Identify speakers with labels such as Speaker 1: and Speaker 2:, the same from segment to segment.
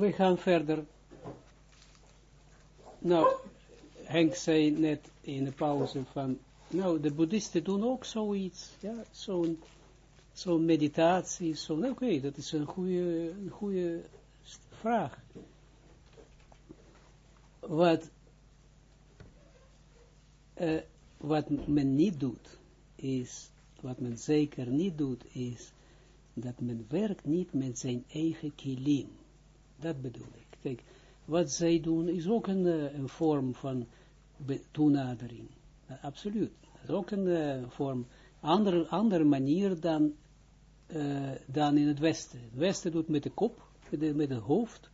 Speaker 1: we gaan verder. Nou, Henk zei net in de pauze van, nou, de boeddhisten doen ook zoiets, ja, zo'n zo'n meditatie, zo, nou, oké, dat is een goede, een goede vraag. Wat, uh, wat men niet doet, is, wat men zeker niet doet, is dat men werkt niet met zijn eigen kilim. Dat bedoel ik. Kijk, wat zij doen is ook een, eh, een vorm van toenadering. Absoluut. Dat is ook een uh, vorm, andere, andere manier dan, uh, dan in het Westen. Het Westen doet met de kop, met, de, met het hoofd,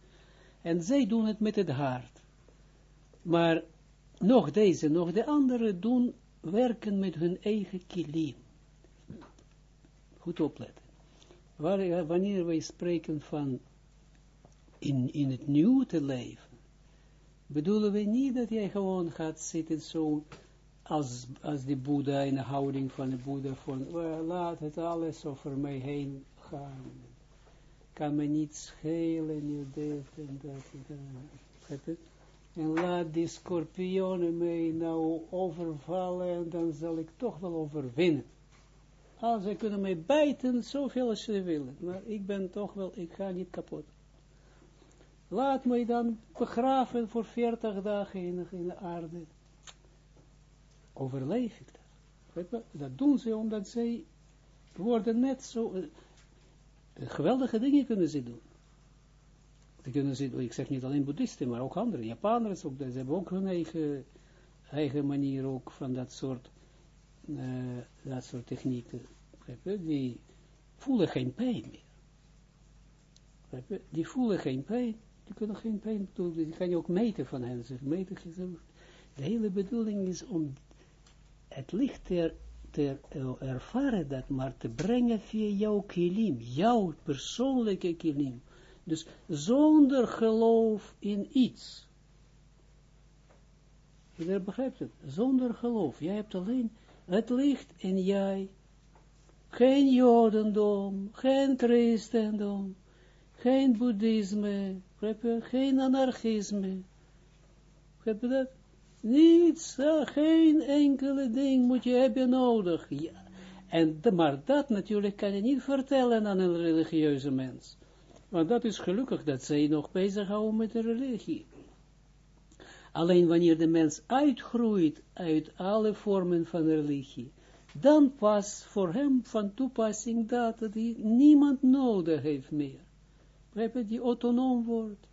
Speaker 1: en zij doen het met het hart. Maar nog deze, nog de andere doen werken met hun eigen kilim. Goed opletten. Wanneer wij spreken van in, in het nieuw te leven, bedoelen we niet dat jij gewoon gaat zitten zo als, als de Boeddha in de houding van de Boeddha van laat het alles over mij heen gaan. Kan me niet schelen, je dit en dat en. En laat die scorpionen mij nou overvallen en dan zal ik toch wel overwinnen. Ah, ze kunnen mij bijten zoveel als ze willen, maar ik ben toch wel, ik ga niet kapot. Laat mij dan begraven voor 40 dagen in, de aarde. Overleef ik dat? Dat doen ze omdat zij worden net zo, uh, geweldige dingen kunnen ze doen. Ze kunnen ze, ik zeg niet alleen boeddhisten, maar ook andere, Japaners, ook, ze hebben ook hun eigen, eigen manier ook van dat soort, uh, dat soort technieken. Die voelen geen pijn meer. Die voelen geen pijn die kunnen geen pijn doen, die kan je ook meten van hen. Meten, de hele bedoeling is om het licht te, te ervaren, dat maar te brengen via jouw kilim, jouw persoonlijke kilim. Dus zonder geloof in iets. Je begrijpt het? Zonder geloof. Jij hebt alleen het licht en jij. Geen jodendom, geen christendom, geen boeddhisme, geen anarchisme. Heb dat? Niets, geen enkele ding moet je hebben nodig. Ja. En, maar dat natuurlijk kan je niet vertellen aan een religieuze mens. Want dat is gelukkig dat zij nog bezighouden met de religie. Alleen wanneer de mens uitgroeit uit alle vormen van religie, dan pas voor hem van toepassing dat hij niemand nodig heeft meer die autonoom wordt.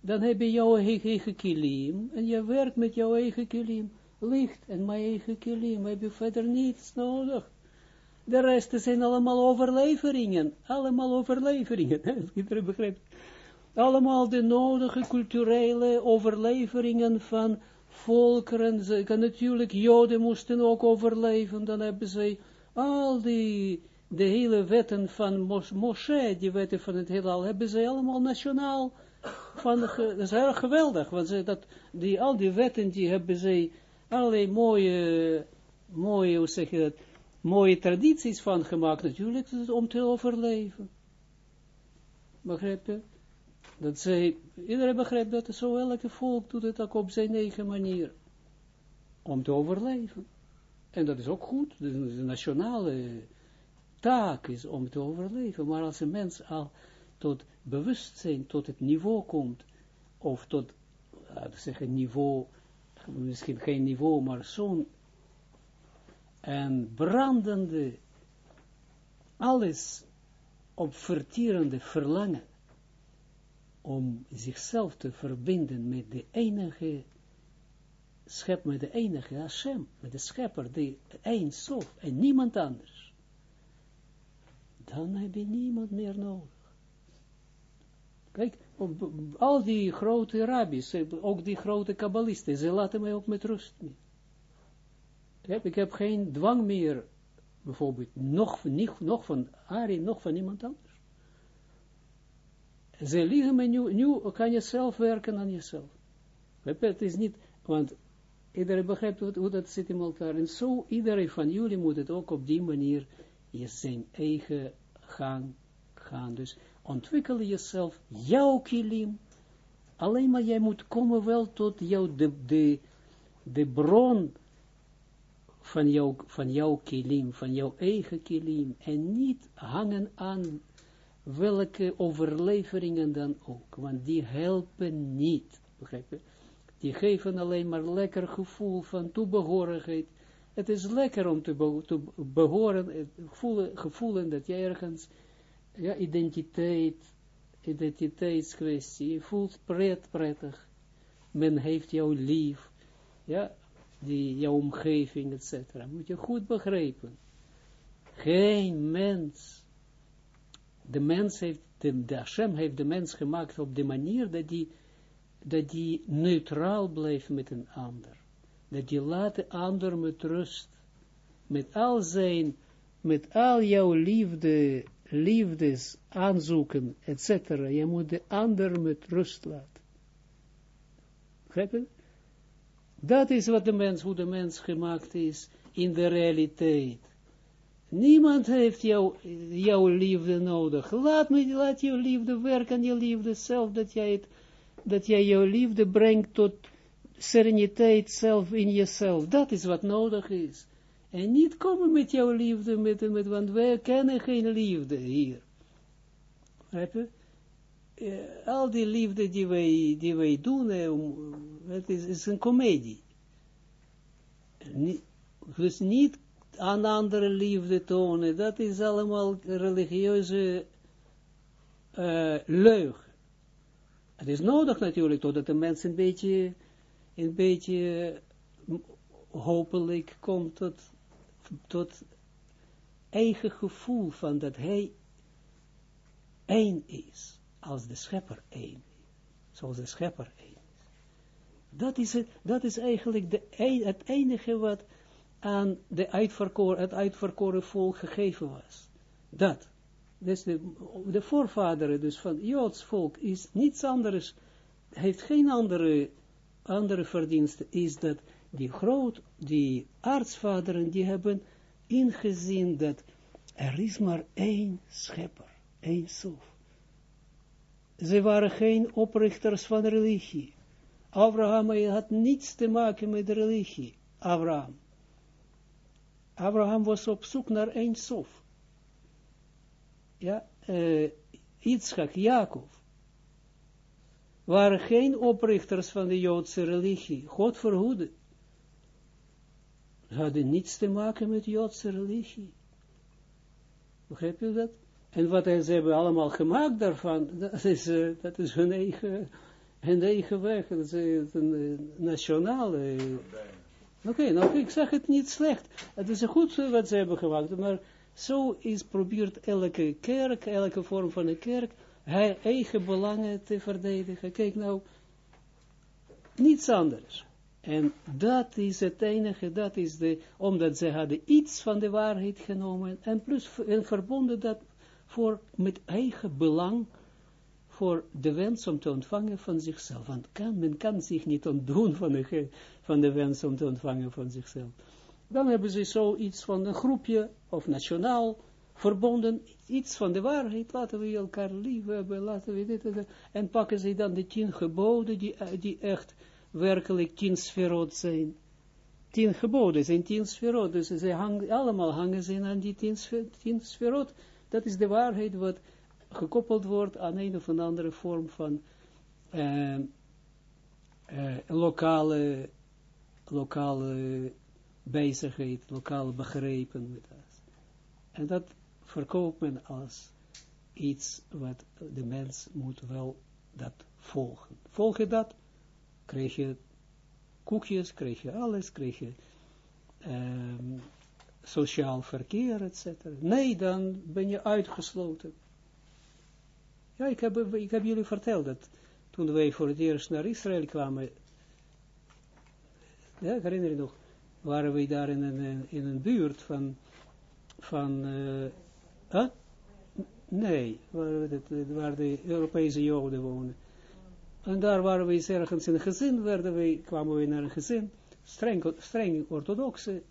Speaker 1: Dan heb je jouw eigen kilim, en je werkt met jouw eigen kilim. Licht en mijn eigen kilim, heb je verder niets nodig. De rest zijn allemaal overleveringen, allemaal overleveringen, begrijpt. Allemaal de nodige culturele overleveringen van volkeren, ze, natuurlijk Joden moesten ook overleven, dan hebben ze al die de hele wetten van Moshe, die wetten van het heelal, hebben ze allemaal nationaal, van, dat is erg geweldig, want ze, dat, die, al die wetten, die hebben ze allerlei mooie, mooie, hoe zeg je dat, mooie tradities van gemaakt, natuurlijk, om te overleven. Begrijp je? Dat zij, iedereen begrijpt dat zo elke volk doet het ook op zijn eigen manier, om te overleven. En dat is ook goed, dat is een nationale taak is om te overleven. Maar als een mens al tot bewustzijn, tot het niveau komt, of tot, laten we zeggen, niveau, misschien geen niveau, maar zo'n en brandende, alles op vertierende verlangen om zichzelf te verbinden met de enige schep, met de enige Hashem, met de schepper, die één sof en niemand anders dan heb je niemand meer nodig. Kijk, al die grote rabbis, ook die grote kabbalisten, ze laten mij ook met rust mee. Ik heb geen dwang meer, bijvoorbeeld, nog, niet, nog van Ari, nog van iemand anders. Ze liegen me nu, nu kan je zelf werken aan jezelf. Het is niet, want iedereen begrijpt hoe, hoe dat zit in elkaar. En zo, iedereen van jullie moet het ook op die manier je zijn eigen gang gaan. Dus ontwikkel jezelf, jouw kilim. Alleen maar jij moet komen wel tot jou, de, de, de bron van, jou, van jouw kilim, van jouw eigen kilim. En niet hangen aan welke overleveringen dan ook. Want die helpen niet. Begrijp je? Die geven alleen maar lekker gevoel van toebehorigheid. Het is lekker om te, behoren, gevoelen, gevoelen dat je ergens, ja, identiteit, identiteitskwestie, je voelt pret, prettig. Men heeft jou lief, ja, die, jouw omgeving, etc. Moet je goed begrijpen. Geen mens, de mens heeft, de, de Hashem heeft de mens gemaakt op de manier dat die dat die neutraal blijft met een ander. Dat die laat de ander met rust. Met al zijn, met al jouw liefde, liefdes aanzoeken, etc. Je moet de ander met rust laten. Begrijp Dat is wat de mens, hoe de mens gemaakt is in de realiteit. Niemand heeft jou, jouw liefde nodig. Laat, me, laat jouw liefde werken, je liefde zelf, dat jij dat jij jouw liefde brengt tot sereniteit zelf in jezelf. Dat is wat nodig is. En niet komen met jouw liefde, met, met, want wij kennen geen liefde hier. Heb je? Uh, al die liefde die wij, die wij doen, het is, een komedie. dus niet aan andere liefde tonen, dat is allemaal religieuze uh, leug. Het is nodig natuurlijk, totdat de mens een beetje, een beetje hopelijk komt tot, tot eigen gevoel van dat hij één is, als de schepper één zoals de schepper één is. Dat is, het, dat is eigenlijk de, het enige wat aan de uitverkoren, het uitverkoren volk gegeven was. Dat dus de, de voorvaderen dus van Joods volk is niets anders, heeft geen andere, andere verdienste, is dat die groot, die artsvaderen, die hebben ingezien dat er is maar één schepper, één sof. Ze waren geen oprichters van religie. Abraham had niets te maken met religie. Abraham. Abraham was op zoek naar één sof ja, uh, Yitzchak, Jacob, waren geen oprichters van de Joodse religie. God verhoede. Ze hadden niets te maken met Joodse religie. Begrijp je dat? En wat ze hebben allemaal gemaakt daarvan, dat is, uh, dat is hun, eigen, hun eigen weg. Dat is een uh, nationale... Oké, nou ik zeg het niet slecht. Het is goed wat ze hebben gemaakt, maar zo is, probeert elke kerk, elke vorm van een kerk, hij eigen belangen te verdedigen. Kijk nou, niets anders. En dat is het enige, dat is de, omdat ze hadden iets van de waarheid genomen, en plus en verbonden dat voor, met eigen belang, voor de wens om te ontvangen van zichzelf. Want kan, men kan zich niet ontdoen van de, van de wens om te ontvangen van zichzelf dan hebben ze zoiets van een groepje, of nationaal, verbonden, iets van de waarheid, laten we elkaar lief hebben, laten we dit en en pakken ze dan de tien geboden, die, eh, die echt werkelijk tien sferot zijn. Tien geboden zijn tien sferot, dus ze hangen, allemaal hangen ze aan die tien, sferot. Dat is de waarheid wat gekoppeld wordt aan een of andere vorm van uh, uh, lokale, lokale bezigheid, lokaal begrepen. En dat verkoopt men als iets wat de mens moet wel dat volgen. Volg je dat, krijg je koekjes, krijg je alles, krijg je um, sociaal verkeer, etc. Nee, dan ben je uitgesloten. Ja, ik heb, ik heb jullie verteld dat toen wij voor het eerst naar Israël kwamen, ja, ik herinner je nog, waren we daar in een, in een buurt van, van uh, huh? nee, waar, waar de Europese Joden wonen. En daar waren we ergens in een gezin, werden we, kwamen we naar een gezin, streng, streng orthodoxe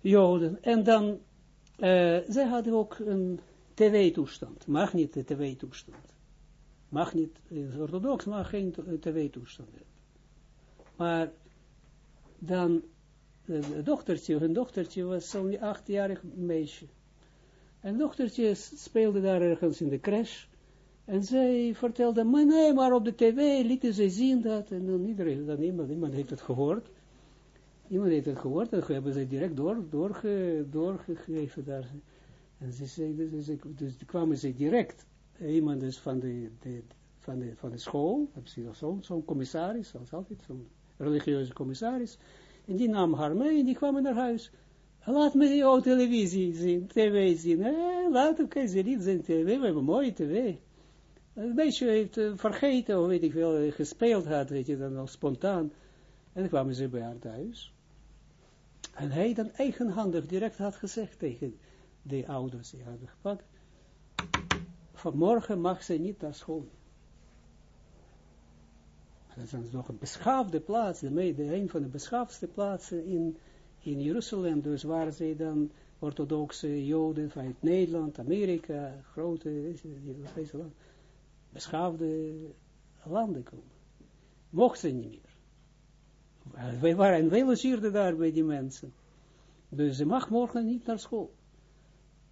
Speaker 1: Joden. En dan, uh, zij hadden ook een tv-toestand. Mag niet de tv-toestand. Mag niet, orthodox mag geen tv-toestand hebben. Maar dan, een dochtertje, hun dochtertje was zo'n achtjarig meisje. En dochtertje speelde daar ergens in de crash. En zij vertelde, maar nee, maar op de tv lieten ze zien dat. En dan iedereen, dan iemand, iemand heeft het gehoord. Iemand heeft het gehoord en hebben ze direct door, doorge, doorgegeven daar. En ze zei, dus, dus, dus kwamen ze direct, iemand is van de, de, van de, van de school, zo'n zo commissaris, zoals altijd, zo'n religieuze commissaris, en die nam haar mee en die kwamen naar huis. Laat me die televisie zien, tv zien. Laat oké, ze niet zien tv, we hebben mooie tv. Een beetje heeft vergeten, of weet ik veel, gespeeld had, weet je, dan nog spontaan. En dan kwamen ze bij haar thuis. En hij dan eigenhandig direct had gezegd tegen de ouders, die hadden gepakt, vanmorgen mag ze niet naar school. Dat is nog een beschaafde plaats, de, een van de beschaafdste plaatsen in, in Jeruzalem, dus waar ze dan orthodoxe joden vanuit Nederland, Amerika, grote, beschaafde landen komen. Mocht ze niet meer. Wij waren veel plezier daar bij die mensen. Dus ze mag morgen niet naar school.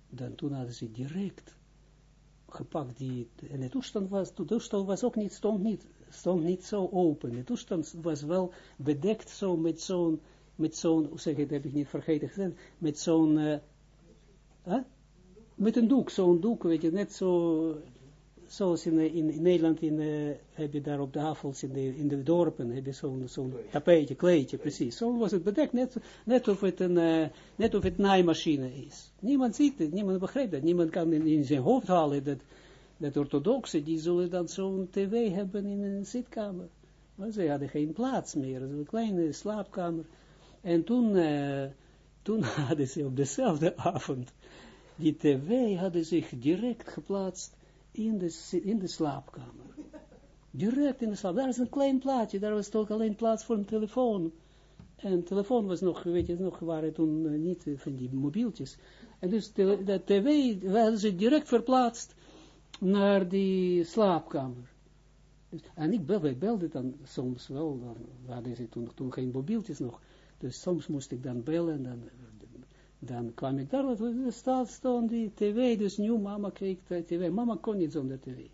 Speaker 1: Dan toen hadden ze direct gepakt die, en de toestand was, de toestand was ook niet, stond niet, stond niet zo open. De toestand was wel bedekt zo met zo'n, met zo'n, hoe zeg ik, dat heb ik niet vergeten gezegd, met zo'n, uh, huh? met een doek, zo'n doek, weet je, net zo, zoals in, in, in Nederland in, uh, heb je daar op de havels in de, in de dorpen, heb je zo'n zo'n tapijtje, kleedje, precies. Zo was het bedekt, net, net of het een, uh, net of het naaimachine is. Niemand ziet het, niemand begrijpt dat, niemand kan in, in zijn hoofd halen dat, dat orthodoxe, die zullen dan zo'n tv hebben in een zitkamer. Maar ze hadden geen plaats meer, een kleine slaapkamer. En toen, uh, toen hadden ze op dezelfde avond, die tv hadden zich direct geplaatst in de, in de slaapkamer. Direct in de slaap. Daar is een klein plaatje, daar was toch alleen plaats voor een telefoon. En telefoon was nog, weet je, nog waren toen uh, niet uh, van die mobieltjes. En dus de, tv hadden ze direct verplaatst naar die slaapkamer. Dus, en ik belde dan soms wel, dan hadden ze toen, toen geen mobieltjes nog. Dus soms moest ik dan bellen en dan dan kwam ik daar, er staat, stond die tv, dus nu mama keek tv. Mama kon niet zonder tv.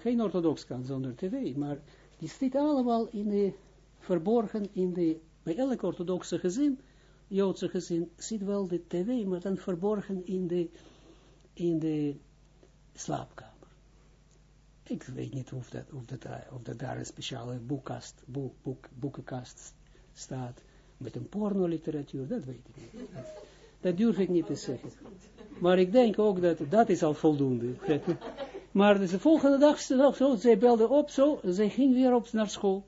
Speaker 1: Geen orthodox kan zonder tv, maar die zit allemaal in de, verborgen in de, bij elk orthodoxe gezin, Joodse gezin, zit wel de tv, maar dan verborgen in de, in de slaapkamer. Ik weet niet of dat, of dat, of dat daar een speciale boekkast, boek, boek, boekenkast staat met een pornoliteratuur, dat weet ik niet. Dat durf ik niet te zeggen. Maar ik denk ook dat dat is al voldoende. Maar de volgende dag, zo, belde op, zo, zij ging weer op naar school.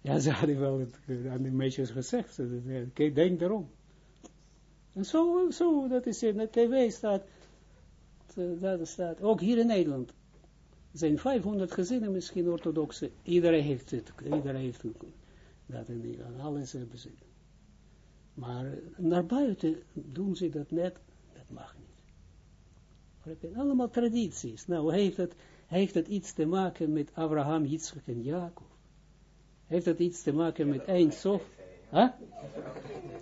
Speaker 1: Ja, ze hadden wel het, aan de meisjes gezegd, ik denk daarom. En zo, zo, dat is in de tv staat, dat staat, ook hier in Nederland. Zijn 500 gezinnen misschien orthodoxe, iedereen heeft het, iedereen heeft het dat en die, alles hebben ze. Maar naar buiten doen ze dat net, dat mag niet. Allemaal tradities. Nou, heeft het, heeft het iets te maken met Abraham, Yitzchak en Jacob? Heeft het iets te maken met Eindsof? Huh?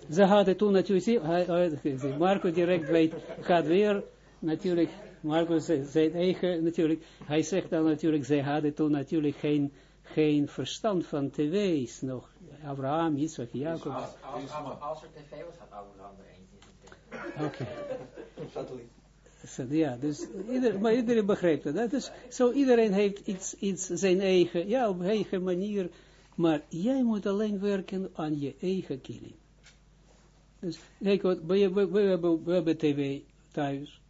Speaker 1: Ze hadden toen natuurlijk, Marco direct weet, gaat weer, natuurlijk, Marco zijn eigen, natuurlijk, hij zegt dan natuurlijk, zij hadden toen natuurlijk geen, geen verstand van tv's nog. Abraham, Isaac, Jacob.
Speaker 2: als, als, als, er tv was, had Abraham er eentje.
Speaker 1: Oké. Okay. Ja, dus ieder, maar iedereen begrijpt dat. dat is, zo iedereen heeft iets, iets, zijn eigen, ja, op eigen manier, maar jij moet alleen werken aan je eigen killing. Dus, kijk wat, we, we, we, hebben, we hebben tv thuis.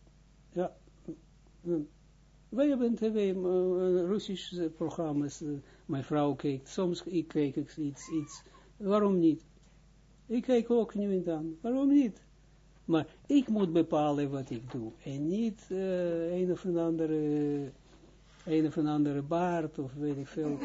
Speaker 1: Wij hebben tv, Russische programma's, mijn vrouw kijkt, soms ik kijk iets, iets, waarom niet? Ik kijk ook nu en dan, waarom niet? Maar ik moet bepalen wat ik doe, en niet uh, een of een andere, een of een andere baard, of weet ik veel.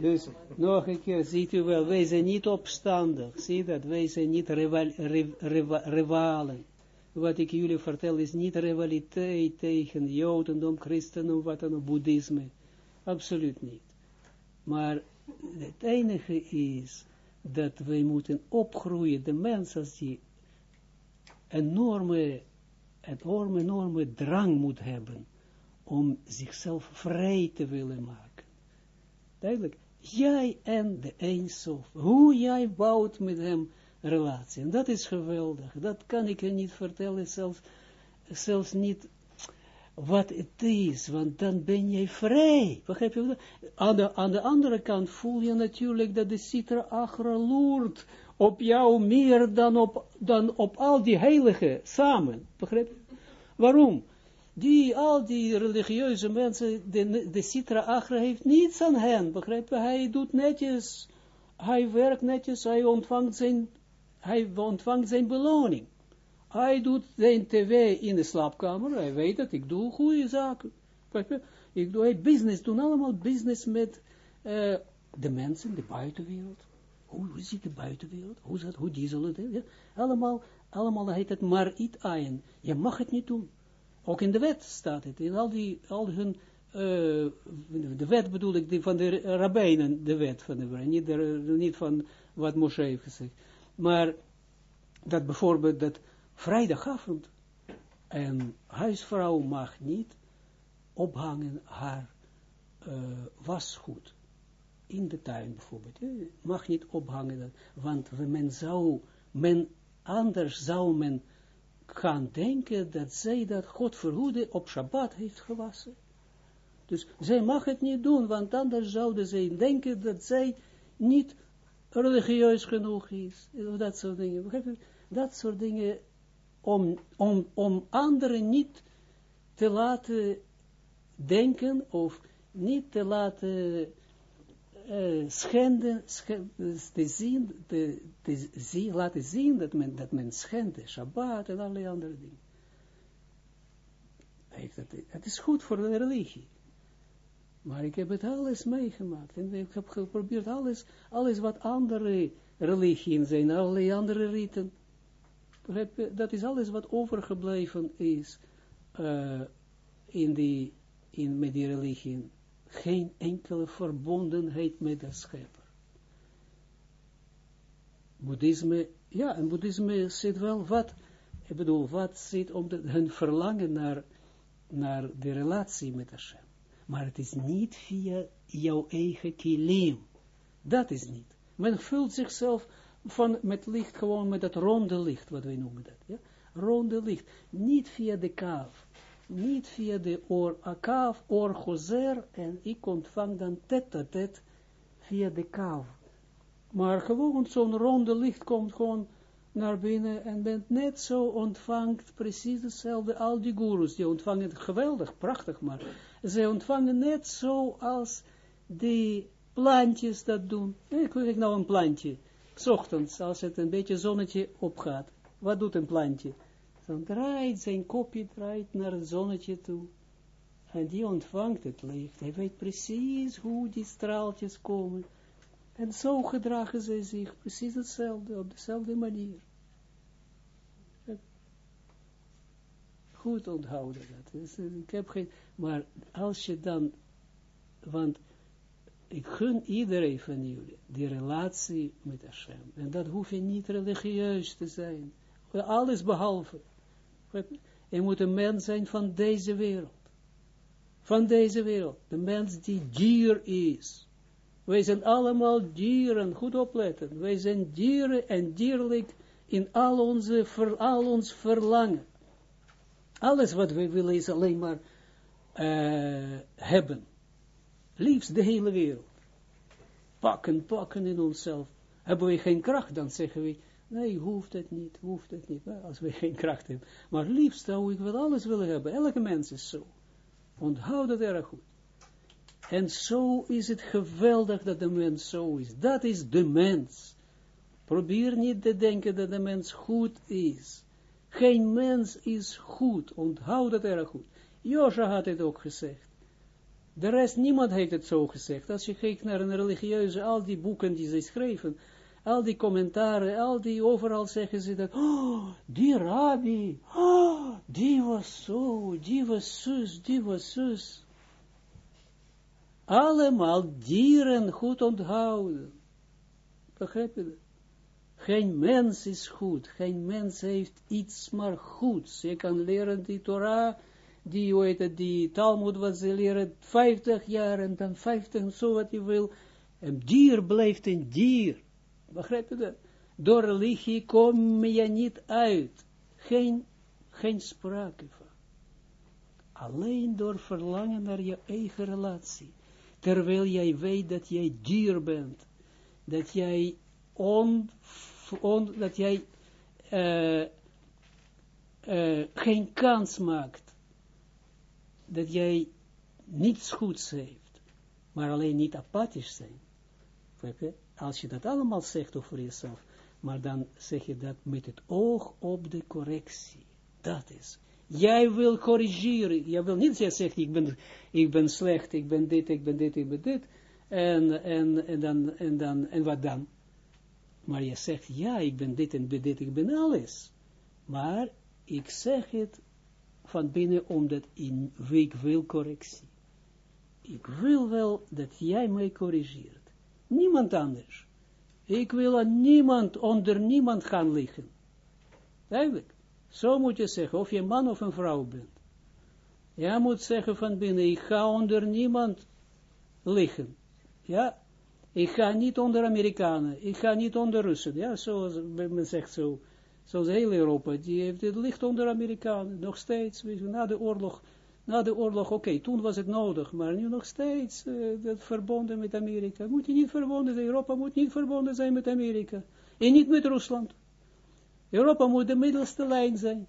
Speaker 1: Dus nog een keer, ziet u wel, wij zijn niet opstandig. Zie dat, wij zijn niet rival, rival, rivalen. Wat ik jullie vertel is niet rivaliteit tegen Jodendom, Christendom, wat dan Boeddhisme. Absoluut niet. Maar het enige is dat wij moeten opgroeien, de mens als die enorme, enorme, enorme drang moet hebben om zichzelf vrij te willen maken. Duidelijk, jij en de Eindsof, hoe jij bouwt met hem relatie. En dat is geweldig, dat kan ik je niet vertellen, zelfs, zelfs niet wat het is, want dan ben jij vrij. Begrijp je? Aan de, aan de andere kant voel je natuurlijk dat de citra agra loert op jou meer dan op, dan op al die heiligen samen. Begrijp je? Waarom? Die, al die religieuze mensen, de, de citra agra heeft niets aan hen. Begrijp je? Hij doet netjes, hij werkt netjes, hij ontvangt zijn, hij ontvangt zijn beloning. Hij doet zijn tv in de slaapkamer. Hij weet dat ik doe goede zaken. Ik doe hij business, doen allemaal business met uh, de mensen, de buitenwereld. Hoe, hoe ziet de buitenwereld? Hoe, dat, hoe die zullen het ja? Allemaal, allemaal heet het maar iets aan. Je mag het niet doen. Ook in de wet staat het. In al, die, al hun, uh, de wet bedoel ik, die van de rabbijnen, de wet van de niet, niet van wat Moshe heeft gezegd. Maar dat bijvoorbeeld dat vrijdagavond. En huisvrouw mag niet ophangen haar uh, wasgoed. In de tuin bijvoorbeeld. Mag niet ophangen, want men zou, men, anders zou men gaan denken dat zij dat God verhoede op Shabbat heeft gewassen. Dus zij mag het niet doen, want anders zouden zij denken dat zij niet religieus genoeg is. Dat soort dingen. Dat soort dingen om, om, om anderen niet te laten denken of niet te laten uh, schenden, schenden, te zien, te, zien, laten zien dat men, dat men schendt, Shabbat en allerlei andere dingen. Het is goed voor de religie. Maar ik heb het alles meegemaakt. En ik heb geprobeerd alles, alles wat andere religieën zijn, allerlei andere riten, dat is alles wat overgebleven is uh, in die, in, met die religie. Geen enkele verbondenheid met de schepper. Boeddhisme, ja, en boeddhisme zit wel wat, ik bedoel, wat zit om de, hun verlangen naar, naar de relatie met Hashem. Maar het is niet via jouw eigen kilim. Dat is niet. Men vult zichzelf van, met licht, gewoon met dat ronde licht, wat wij noemen dat, ja? ronde licht, niet via de kaaf, niet via de oor, kaaf, oor, gozer, en ik ontvang dan tet tet via de kaaf. Maar gewoon zo'n ronde licht komt gewoon naar binnen en bent net zo ontvangt precies hetzelfde, al die gurus, die ontvangen het geweldig, prachtig, maar ze ontvangen net zo als die plantjes dat doen. Ik ik nou een plantje ochtends, als het een beetje zonnetje opgaat, wat doet een plantje? Dan draait zijn kopje draait naar het zonnetje toe. En die ontvangt het licht. Hij weet precies hoe die straaltjes komen. En zo gedragen zij zich precies hetzelfde, op dezelfde manier. Goed onthouden dat. Dus, ik heb geen, maar als je dan, want ik gun iedereen van jullie die relatie met Hashem. En dat hoef je niet religieus te zijn. Alles behalve. Je moet een mens zijn van deze wereld. Van deze wereld. De mens die dier is. Wij zijn allemaal dieren, goed opletten. Wij zijn dieren en dierlijk in al, onze, al ons verlangen. Alles wat wij willen is alleen maar uh, hebben liefst de hele wereld. Pakken, pakken in onszelf. Hebben we geen kracht, dan zeggen we, nee, hoeft het niet, hoeft het niet, als we geen kracht hebben. Maar liefst zou ik wel alles willen hebben. Elke mens is zo. Onthoud dat erg goed. En zo is het geweldig dat de mens zo is. Dat is de mens. Probeer niet te denken dat de mens goed is. Geen mens is goed. Onthoud dat erg goed. Josha had het ook gezegd De rest, niemand heeft het zo gezegd. Als je kijkt naar een religieuze, al die boeken die ze schreven, al die commentaren, al die, overal zeggen ze dat, oh, die rabbi, oh, die was zo, die was zus, die was zus. Allemaal dieren goed onthouden. Begrijp je dat? Geen mens is goed, geen mens heeft iets maar goeds. Je kan leren die Torah, die, hoe heet die Talmud wat ze leren, 50 jaar en dan 50, zo wat je wil. Een dier blijft een dier. Begrijp je dat? Door religie kom je niet uit. Geen, geen sprake van. Alleen door verlangen naar je eigen relatie. Terwijl jij weet dat jij dier bent. Dat jij on, on dat jij uh, uh, geen kans maakt. Dat jij niets goeds heeft. Maar alleen niet apathisch zijn. Als je dat allemaal zegt over jezelf, maar dan zeg je dat met het oog op de correctie. Dat is. Jij wil corrigeren. Jij wil niet zeggen, ik ben, ik ben slecht, ik ben dit, ik ben dit, ik ben dit. En, en, en, dan, en, dan, en wat dan? Maar je zegt, ja, ik ben dit en dit, ik ben alles. Maar ik zeg het van binnen omdat ik wil correctie. Ik wil wel dat jij mij corrigeert. Niemand anders. Ik wil aan niemand, onder niemand gaan liggen. Eigenlijk. Zo moet je zeggen, of je man of een vrouw bent. Jij moet zeggen van binnen, ik ga onder niemand liggen. Ja, ik ga niet onder Amerikanen, ik ga niet onder Russen. Ja, zoals men zegt zo, zoals heel Europa, die heeft het licht onder Amerikanen, nog steeds, na de oorlog, na de oorlog, oké, toen was het nodig, maar nu nog steeds, uh, dat verbonden met Amerika. Moet je niet verbonden zijn, Europa moet niet verbonden zijn met Amerika. En niet met Rusland. Europa moet de middelste lijn zijn.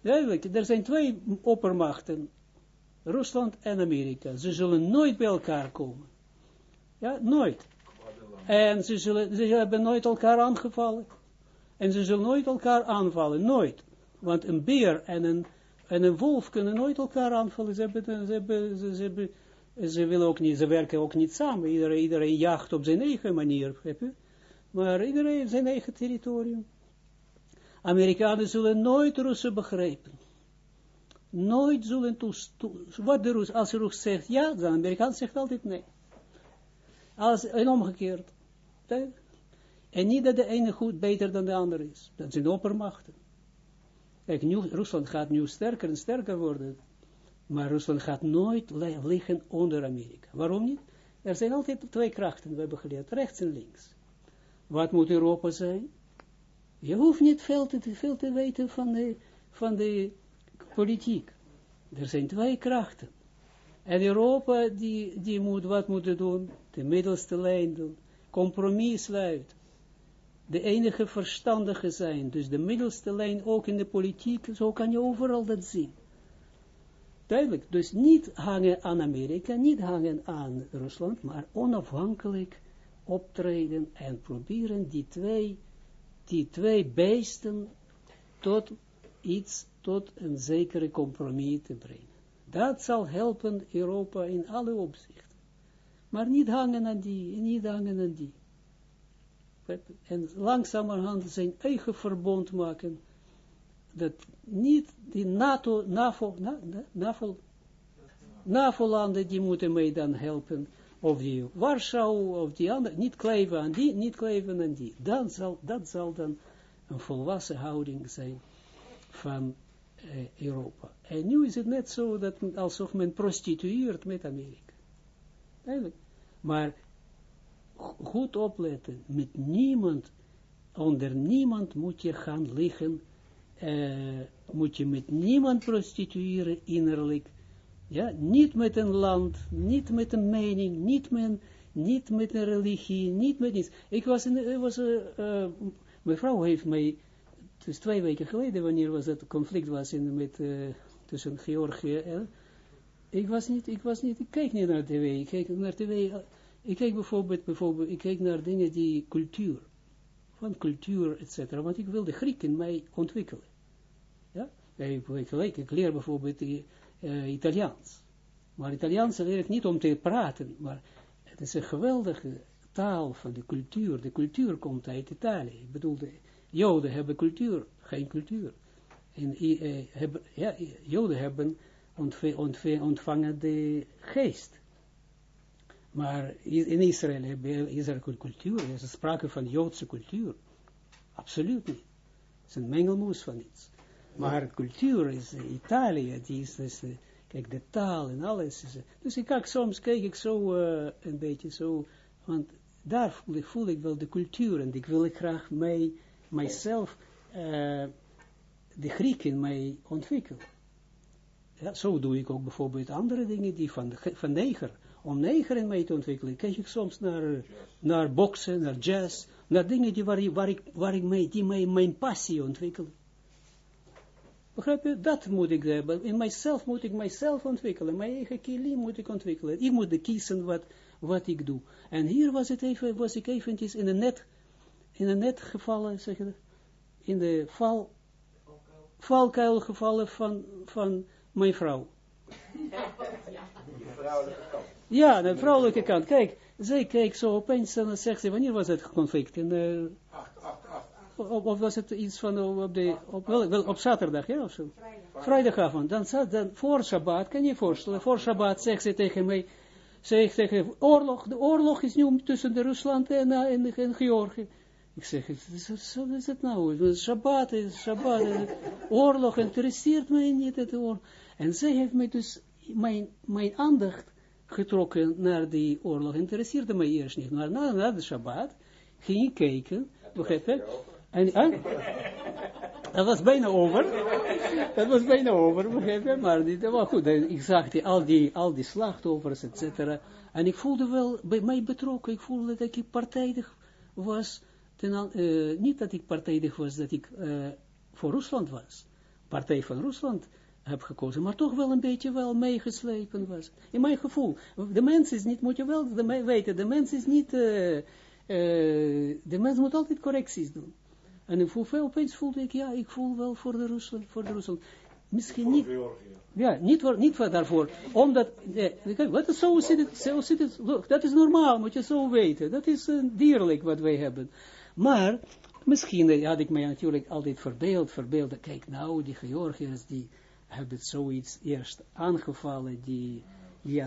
Speaker 1: Duidelijk, er zijn twee oppermachten. Rusland en Amerika. Ze zullen nooit bij elkaar komen. Ja, nooit. En ze, zullen, ze hebben nooit elkaar aangevallen. En ze zullen nooit elkaar aanvallen. Nooit. Want een beer en een, en een wolf kunnen nooit elkaar aanvallen. Ze, hebben, ze, ze, ze, willen ook niet, ze werken ook niet samen. Iedereen, iedereen op zijn eigen manier. Maar iedereen heeft zijn eigen territorium. Amerikanen zullen nooit Russen begrijpen. Nooit zullen toestaan. Wat de als de Rus zegt ja, dan Amerikaan zegt altijd nee. Als, en omgekeerd. En niet dat de ene goed beter dan de andere is. Dat zijn oppermachten. Rusland gaat nu sterker en sterker worden. Maar Rusland gaat nooit liggen onder Amerika. Waarom niet? Er zijn altijd twee krachten, we hebben geleerd, rechts en links. Wat moet Europa zijn? Je hoeft niet veel te, veel te weten van de, van de politiek. Er zijn twee krachten. En Europa, die, die moet wat moeten doen? De middelste lijn doen. Compromis sluiten. De enige verstandige zijn. Dus de middelste lijn ook in de politiek. Zo kan je overal dat zien. Duidelijk. Dus niet hangen aan Amerika, niet hangen aan Rusland, maar onafhankelijk optreden en proberen die twee die twee beesten tot iets, tot een zekere compromis te brengen. Dat zal helpen Europa in alle opzichten. Maar niet hangen aan die, niet hangen aan die. En langzamerhand zijn eigen verbond maken, dat niet die NATO, NAVO, NAVO-landen, die moeten mij dan helpen, of die Warschau, of die andere, niet kleven aan die, niet kleven aan die. Dan zal, dat zal dan een volwassen houding zijn van eh, Europa. En nu is het net zo dat alsof men prostitueert met Amerika. Eigenlijk. Maar goed opletten, met niemand, onder niemand moet je gaan liggen, uh, moet je met niemand prostitueren innerlijk, ja, niet met een land, niet met een mening, niet met, niet met een religie, niet met iets. Ik was, in, was uh, uh, mijn vrouw heeft mij, dus twee weken geleden, wanneer was het conflict was in, met, tussen Georgië en, ik was niet, ik was niet, ik keek niet naar tv, ik keek naar tv, ik keek bijvoorbeeld, bijvoorbeeld, ik keek naar dingen die cultuur, van cultuur, et cetera, want ik wilde Griek in mij ontwikkelen. Ja, ik, ik, leer bijvoorbeeld uh, Italiaans. Maar Italiaans leer ik niet om te praten, maar het is een geweldige taal van de cultuur. De cultuur komt uit Italië. Ik bedoel, de Joden hebben cultuur, geen cultuur. En, eh, hebben, ja, Joden hebben ontvangen de geest. Maar in Israël is er cultuur, er is sprake van Joodse cultuur. Absoluut niet. Het is een mengelmoes van iets. Maar cultuur is uh, Italië, die is, is uh, kijk, de taal en alles. Uh, dus ik kijk, soms kijk ik zo een beetje zo, want daar voel ik, wel de cultuur en ik wil ik graag mij, mijzelf, de Griek in mij ontwikkelen. Ja, zo doe ik ook bijvoorbeeld andere dingen die van, van neger. Om neger in mij te ontwikkelen, kijk ik soms naar, naar boksen, naar jazz, naar dingen die waar, waar ik, waar ik mij, die mij, mijn passie ontwikkelen. Begrijp je? Dat moet ik hebben. In mijzelf moet ik mijzelf ontwikkelen. Mijn eigen kilim moet ik ontwikkelen. Ik moet kiezen wat, wat ik doe. En hier was, het even, was ik eventjes in een net, in een net gevallen, zeg je in de val, valkuil gevallen van, van mijn vrouw. Ja, de vrouwelijke kant. Kijk, zij kijkt zo opeens en dan zegt ze, wanneer was het conflict? In, uh, of was het iets van op, de, op, wel, wel, op zaterdag, ja, of zo? Vrijdag. Vrijdagavond. Dan, zat, dan voor Shabbat, kan je je voorstellen, voor Shabbat zegt ze tegen mij, zegt tegen, oorlog, de oorlog is nu tussen de Rusland en, en, en Georgië. Ik zeg, wat is het nou? Shabbat is Shabbat. oorlog interesseert mij niet, het oorlog. En zij heeft mij dus, mijn, mijn aandacht getrokken naar die oorlog. Interesseerde mij eerst niet. Maar na, na de Shabbat ging ik kijken, begrijp je? En, eh? dat was bijna over. Dat was bijna over, begrijp je? Maar niet, was goed. Ik zag die, al, die, al die slachtoffers, et cetera. En ik voelde wel bij mij betrokken. Ik voelde dat ik partijdig was. Ten, uh, niet dat ik partijdig was, dat ik uh, voor Rusland was. Partij van Rusland heb gekozen, maar toch wel een beetje wel meegeslepen was. In mijn gevoel. De mens is niet, moet je wel weten, de mens is niet, uh, uh, de mens moet altijd correcties doen. En ik voel veel, opeens voelde ik, ja, ik voel wel voor de Rusland, voor de Rusland. Misschien niet, ja, niet voor, niet voor daarvoor, omdat, eh, wat is, zo zit het, zo zit het, look, dat is normaal, moet je zo weten, dat is uh, dierlijk wat wij hebben. Maar, misschien had ik mij natuurlijk altijd verbeeld, verbeeld, kijk nou, die Georgiërs, die hebben zoiets eerst aangevallen, die, die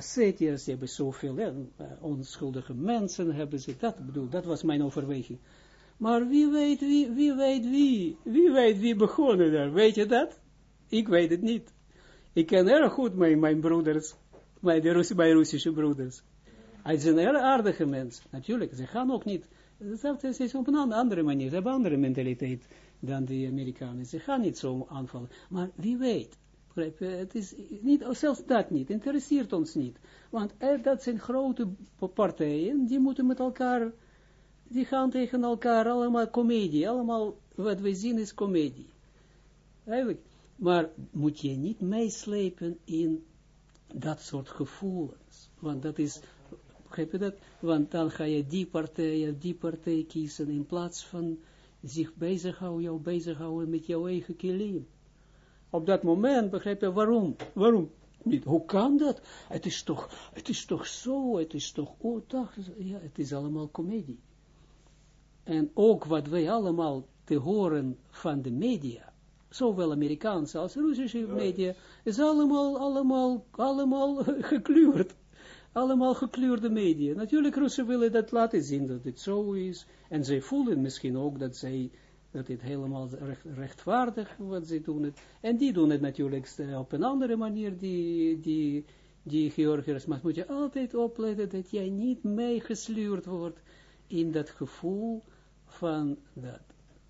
Speaker 1: hebben zoveel, ja, onschuldige mensen hebben ze, dat bedoel, dat was mijn overweging. Maar wie weet wie, wie weet wie, wie weet wie begonnen daar, weet je dat? Ik weet het niet. Ik ken erg goed mijn, mijn broeders, mijn, de Russ, mijn Russische broeders. Hij zijn heel aardige mensen, natuurlijk, ze gaan ook niet, dat is op een andere manier, ze hebben andere mentaliteit dan de Amerikanen, ze gaan niet zo aanvallen, maar wie weet, het is niet, zelfs dat niet, interesseert ons niet, want er, dat zijn grote partijen, die moeten met elkaar die gaan tegen elkaar, allemaal comedie, allemaal wat we zien is comedie. Maar moet je niet meeslepen in dat soort gevoelens. Want dat is, begrijp je dat? Want dan ga je die partij die partij kiezen in plaats van zich bezighouden, jou bezighouden met jouw eigen kilim. Op dat moment begrijp je waarom? Waarom? Niet, hoe kan dat? Het is toch, het is toch zo, het is toch, oh, toch, ja, het is allemaal comedie en ook wat wij allemaal te horen van de media, zowel Amerikaanse als Russische media, is allemaal, allemaal, allemaal gekleurd. Allemaal gekleurde media. Natuurlijk, Russen willen dat laten zien dat het zo is. En zij voelen misschien ook dat zij, dat het helemaal recht, rechtvaardig wat zij doen. Het. En die doen het natuurlijk op een andere manier, die, die, die Georgiërs. Maar moet je altijd opletten dat jij niet meegesleurd wordt in dat gevoel van dat.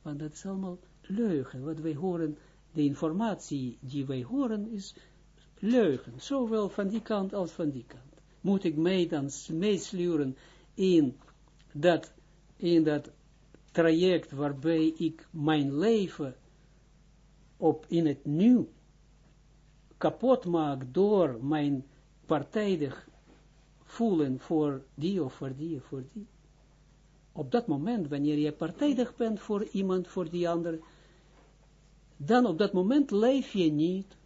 Speaker 1: Want dat is allemaal leugen. Wat wij horen, de informatie die wij horen is leugen. Zowel van die kant als van die kant. Moet ik mij dan meesluren in dat, in dat traject waarbij ik mijn leven op in het nieuw kapot maak door mijn partijdig voelen voor die of voor die of voor die op dat moment, wanneer je partijdig bent voor iemand, voor die ander, dan op dat moment leef je niet.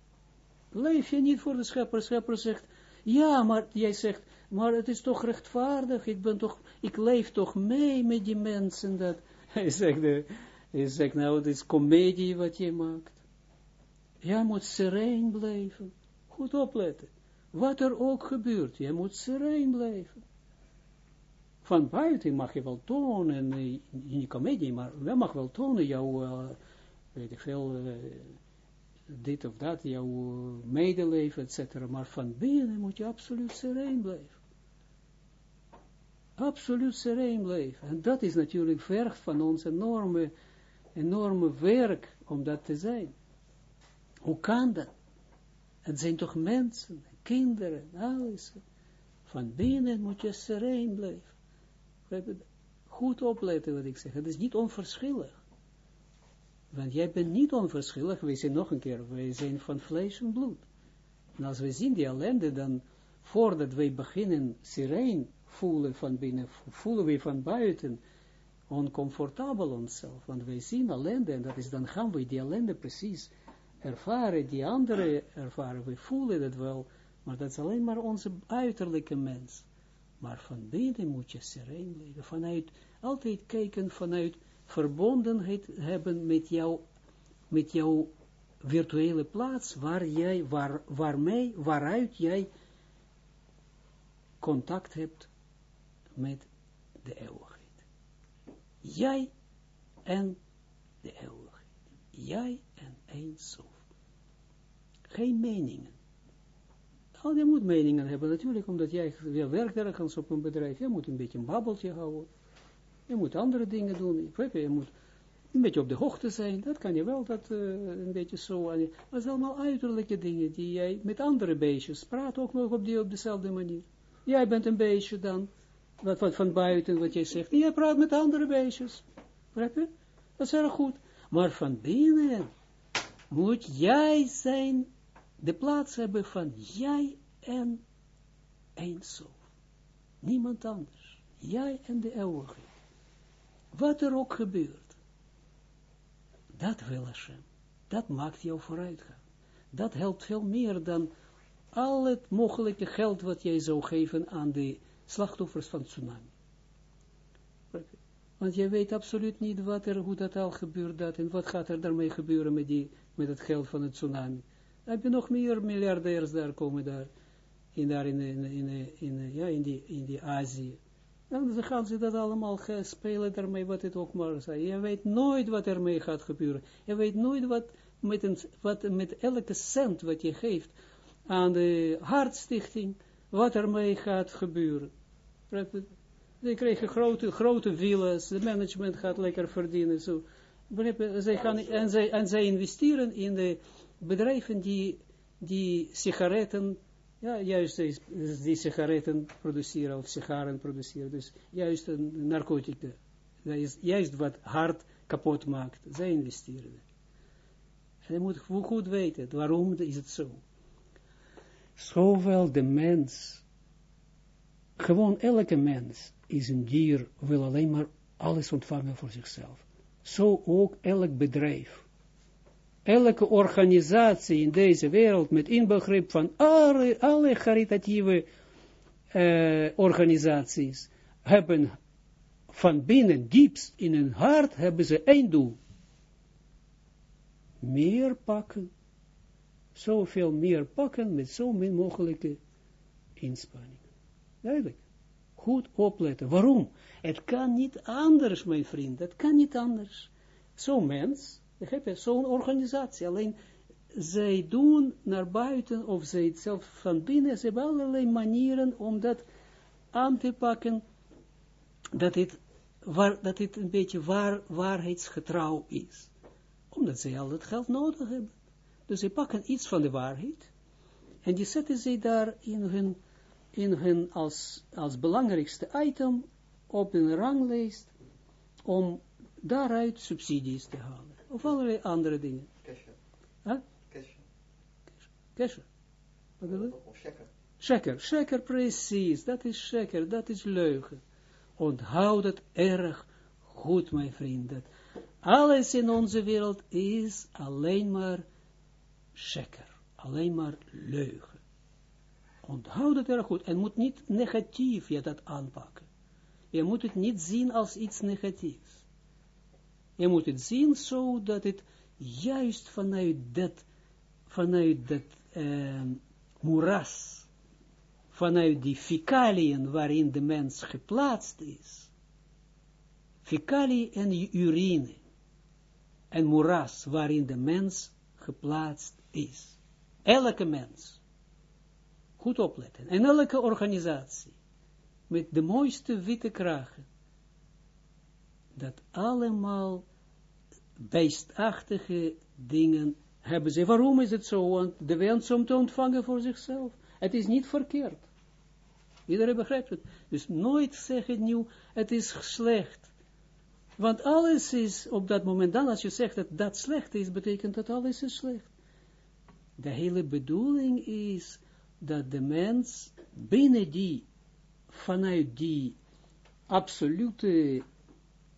Speaker 1: Leef je niet voor de schepper. Schepper zegt, Ja, maar jij zegt, maar het is toch rechtvaardig, ik ben toch, ik leef toch mee met die mensen, dat, hij zegt, eh, hij zegt, nou, het is comedie wat je maakt. Jij moet sereen blijven, goed opletten, wat er ook gebeurt, jij moet sereen blijven. Van buiten mag je wel tonen, in die comedie, maar wij mag wel tonen jouw, uh, weet ik veel, uh, dit of dat, jouw medeleven, etc. Maar van binnen moet je absoluut sereen blijven. Absoluut sereen blijven. En dat is natuurlijk vergt van ons enorme, enorme werk om dat te zijn. Hoe kan dat? Het zijn toch mensen, kinderen, alles. Van binnen moet je sereen blijven. Goed opletten wat ik zeg. Het is niet onverschillig. Want jij bent niet onverschillig, wij zijn nog een keer, wij zijn van vlees en bloed. En als we zien die ellende, dan voordat wij beginnen sereen voelen van binnen, voelen we van buiten oncomfortabel onszelf. Want wij zien ellende en dat is dan gaan we die ellende precies ervaren, die andere ervaren. We voelen dat wel, maar dat is alleen maar onze uiterlijke mens. Maar van binnen moet je sereen leven, vanuit, altijd kijken vanuit verbondenheid hebben met jou, met jouw virtuele plaats, waar jij, waar, waarmee, waaruit jij contact hebt met de eeuwigheid. Jij en de eeuwigheid. Jij en één sof. Geen meningen. Al je moet meningen hebben natuurlijk, omdat jij weer werkt ergens op een bedrijf. Je moet een beetje een babbeltje houden. Je moet andere dingen doen. Je moet een beetje op de hoogte zijn. Dat kan je wel, dat uh, een beetje zo. Maar het zijn allemaal uiterlijke dingen die jij met andere beestjes praat ook nog op, die, op dezelfde manier. Jij bent een beestje dan, wat, van buiten, wat jij zegt. Jij praat met andere beestjes. Begrijp je? Dat is erg goed. Maar van binnen moet jij zijn, de plaats hebben van jij en Eindsof. Niemand anders. Jij en de eeuwigheid. Wat er ook gebeurt. Dat wil Hashem. Dat maakt jou vooruitgaan. Dat helpt veel meer dan al het mogelijke geld wat jij zou geven aan de slachtoffers van tsunami. Want jij weet absoluut niet wat er, hoe dat al gebeurt dat, en wat gaat er daarmee gebeuren met, die, met het geld van het tsunami. Dan heb je nog meer miljardairs daar komen daar, in, daar in, in, in, ja, in, die, in die Azië. Dan gaan ze dat allemaal spelen daarmee, wat het ook maar zijn. Je weet nooit wat ermee gaat gebeuren. Je weet nooit wat met, wat met elke cent wat je geeft aan de hartstichting, wat ermee gaat gebeuren. Ze krijgen grote, grote villas, de management gaat lekker verdienen. Zo. Zij gaan, en, zij, en investeren in de bedrijven die, die sigaretten ja, juist die sigaretten produceren of sigaren produceren. Dus juist een narcotica. Dat is juist wat hart kapot maakt. Zij investeren. En je moet goed weten, waarom is het zo. Zowel de mens, gewoon elke mens is een dier, wil alleen maar alles ontvangen voor zichzelf. Zo ook elk bedrijf elke organisatie in deze wereld met inbegrip van alle, caritatieve uh, organisaties hebben van binnen, diepst in hun hart, hebben ze één doel. Meer pakken. Zoveel meer pakken met zo min mogelijke inspanning. Duidelijk. Goed opletten. Waarom? Het kan niet anders, mijn vriend. Het kan niet anders. Zo'n mens Zo'n organisatie, alleen zij doen naar buiten, of zij het zelf van binnen, ze hebben allerlei manieren om dat aan te pakken, dat het, waar, dat het een beetje waar, waarheidsgetrouw is. Omdat zij al het geld nodig hebben. Dus ze pakken iets van de waarheid, en die zetten ze daar in hun, in hun als, als belangrijkste item op een ranglijst, om daaruit subsidies te halen. Of allerlei andere dingen.
Speaker 2: Kesher.
Speaker 1: Huh?
Speaker 2: Kesher.
Speaker 1: Wat bedoel je?
Speaker 2: Of sheker.
Speaker 1: Sheker. Sheker, precies. Dat is sheker. Dat is leugen. Onthoud het erg goed, mijn vrienden. Alles in onze wereld is alleen maar sheker. Alleen maar leugen. Onthoud het erg goed. En moet niet negatief je dat aanpakken. Je moet het niet zien als iets negatiefs. Je moet het zien zo dat het juist vanuit dat, vanuit dat uh, moeras, vanuit die fecaliën waarin de mens geplaatst is, fecaliën en urine, en moeras waarin de mens geplaatst is. Elke mens. Goed opletten. En elke organisatie. Met de mooiste witte kragen. Dat allemaal beestachtige dingen hebben ze. Waarom is het zo? Want de wens om te ontvangen voor zichzelf. Het is niet verkeerd. Iedereen begrijpt het. Dus nooit zeggen nieuw, het is slecht. Want alles is op dat moment, dan als je zegt dat dat slecht is, betekent dat alles is slecht. De hele bedoeling is dat de mens binnen die, vanuit die absolute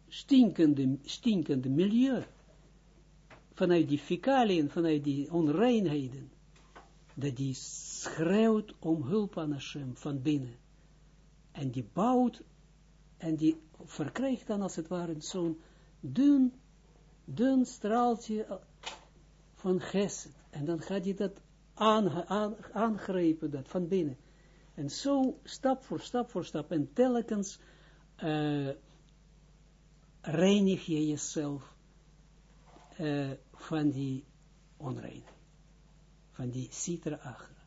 Speaker 1: stinkende, stinkende milieu, vanuit die fecaliën, vanuit die onreinheden, dat die schreeuwt om hulp aan Hashem van binnen. En die bouwt, en die verkrijgt dan als het ware zo'n dun, dun straaltje van geset. En dan gaat hij dat aangrepen, dat van binnen. En zo, stap voor stap voor stap, en telkens uh, reinig je jezelf uh, van die onreinheid. Van die citra agra.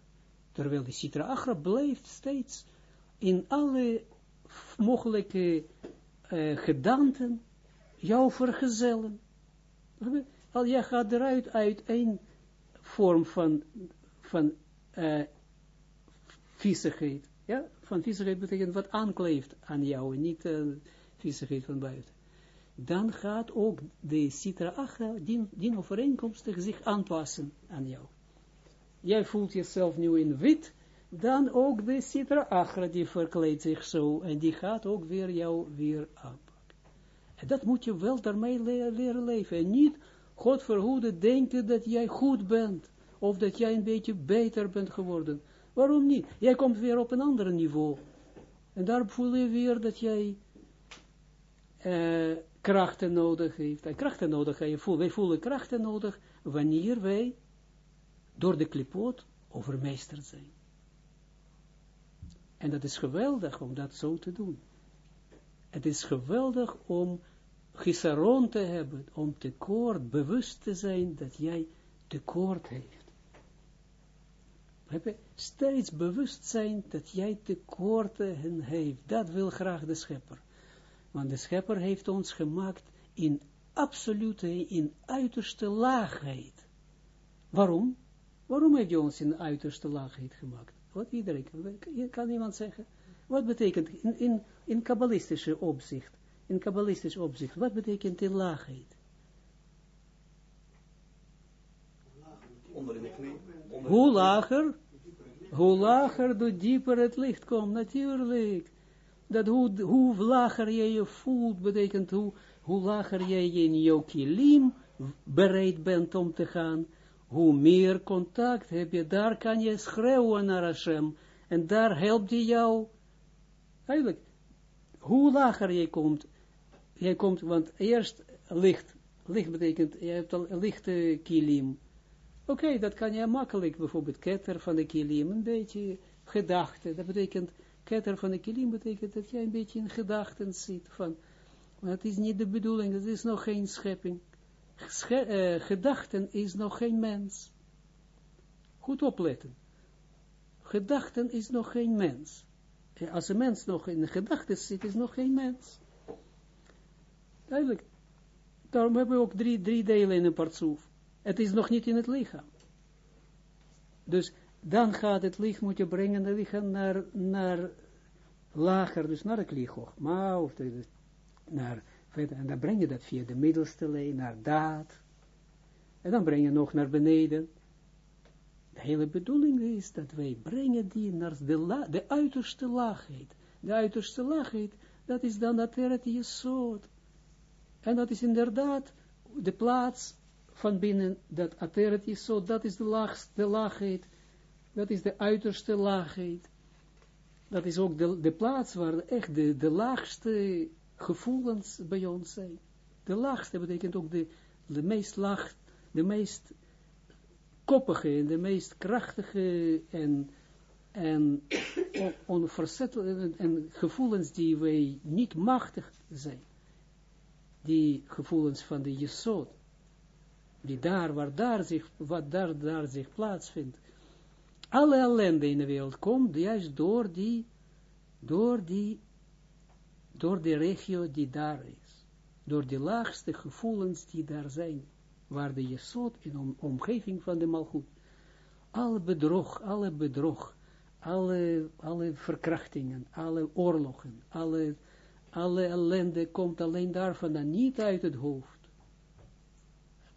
Speaker 1: Terwijl die citra agra blijft steeds in alle mogelijke uh, gedanten jou vergezellen. Al jij gaat eruit uit één vorm van, van uh, viezigheid. Ja, van viezigheid betekent wat aankleeft aan jou en niet uh, viezigheid van buiten. Dan gaat ook de citra acha, die, die overeenkomstig, zich aanpassen aan jou. Jij voelt jezelf nu in wit, dan ook de citra acha, die verkleedt zich zo, en die gaat ook weer jou weer aanpakken. En dat moet je wel daarmee leren leven, en niet God verhoede denken dat jij goed bent, of dat jij een beetje beter bent geworden. Waarom niet? Jij komt weer op een ander niveau. En daar voel je weer dat jij uh, krachten nodig heeft. En krachten nodig, en voelt, wij voelen krachten nodig wanneer wij door de klipoot overmeesterd zijn. En dat is geweldig om dat zo te doen. Het is geweldig om gisaron te hebben, om tekort, bewust te zijn dat jij tekort heeft. Heb steeds bewust zijn dat jij tekorten heeft. Dat wil graag de schepper. Want de schepper heeft ons gemaakt in absolute, in uiterste laagheid. Waarom? Waarom heeft hij ons in uiterste laagheid gemaakt? Wat iedereen kan, kan iemand zeggen? Wat betekent in, in, in kabbalistische opzicht? In kabbalistisch opzicht, wat betekent in laagheid? Hoe lager? Hoe lager, hoe dieper het licht komt, natuurlijk. Dat hoe, hoe lager je je voelt, betekent hoe, hoe lager jij je in jouw kilim bereid bent om te gaan, hoe meer contact heb je, daar kan je schreeuwen naar Hashem, en daar helpt hij jou, eigenlijk, hoe lager je komt, jij komt, want eerst licht, licht betekent, je hebt al een lichte kilim, oké, dat kan je makkelijk, bijvoorbeeld ketter van de kilim, een beetje gedachte, dat betekent, ketter van de kilim betekent dat jij een beetje in gedachten zit, van, maar het is niet de bedoeling, het is nog geen schepping, Sche uh, gedachten is nog geen mens. Goed opletten. Gedachten is nog geen mens. Als een mens nog in gedachten zit, is nog geen mens. Duidelijk. Daarom hebben we ook drie, drie delen in een partsoef. Het is nog niet in het lichaam. Dus dan gaat het licht, moet je brengen, het lichaam naar, naar lager, dus naar het. Maar, of de, en dan breng je dat via de middelste lijn naar daad. En dan breng je nog naar beneden. De hele bedoeling is dat wij brengen die naar de, de uiterste laagheid. De uiterste laagheid, dat is dan dat je soort. En dat is inderdaad de plaats van binnen dat ateret is zo, dat is de laagste laagheid, Dat is de uiterste laagheid. Dat is ook de, de plaats waar echt de, de laagste gevoelens bij ons zijn. De laagste betekent ook de, de meest laag, de meest koppige en de meest krachtige en, en onverzettelijke en gevoelens die wij niet machtig zijn. Die gevoelens van de Jesod, die daar, waar daar zich, wat daar, daar zich plaatsvindt. Alle ellende in de wereld komt juist door die, door die, door de regio die daar is. Door de laagste gevoelens die daar zijn waar de jesot in de omgeving van de malgoed, alle bedrog, alle bedrog, alle, alle verkrachtingen, alle oorlogen, alle, alle ellende komt alleen daar vandaan, niet uit het hoofd.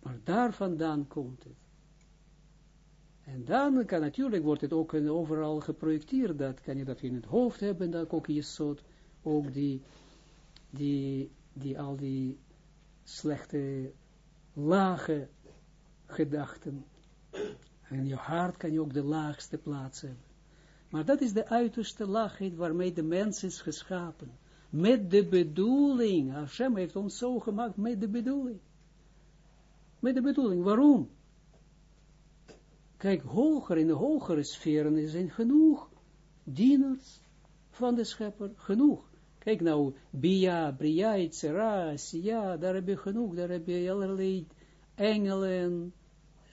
Speaker 1: Maar daar vandaan komt het. En dan kan natuurlijk, wordt het ook overal geprojecteerd, dat kan je dat in het hoofd hebben, dat ook je ook die, die, die al die slechte lage gedachten. En in je hart kan je ook de laagste plaats hebben. Maar dat is de uiterste laagheid waarmee de mens is geschapen. Met de bedoeling. Hashem heeft ons zo gemaakt met de bedoeling. Met de bedoeling. Waarom? Kijk, hoger in de hogere sferen zijn genoeg dieners van de schepper. Genoeg. Kijk nou, Bia, Bria, Itzera, Sia, daar heb je genoeg, daar heb je allerlei engelen,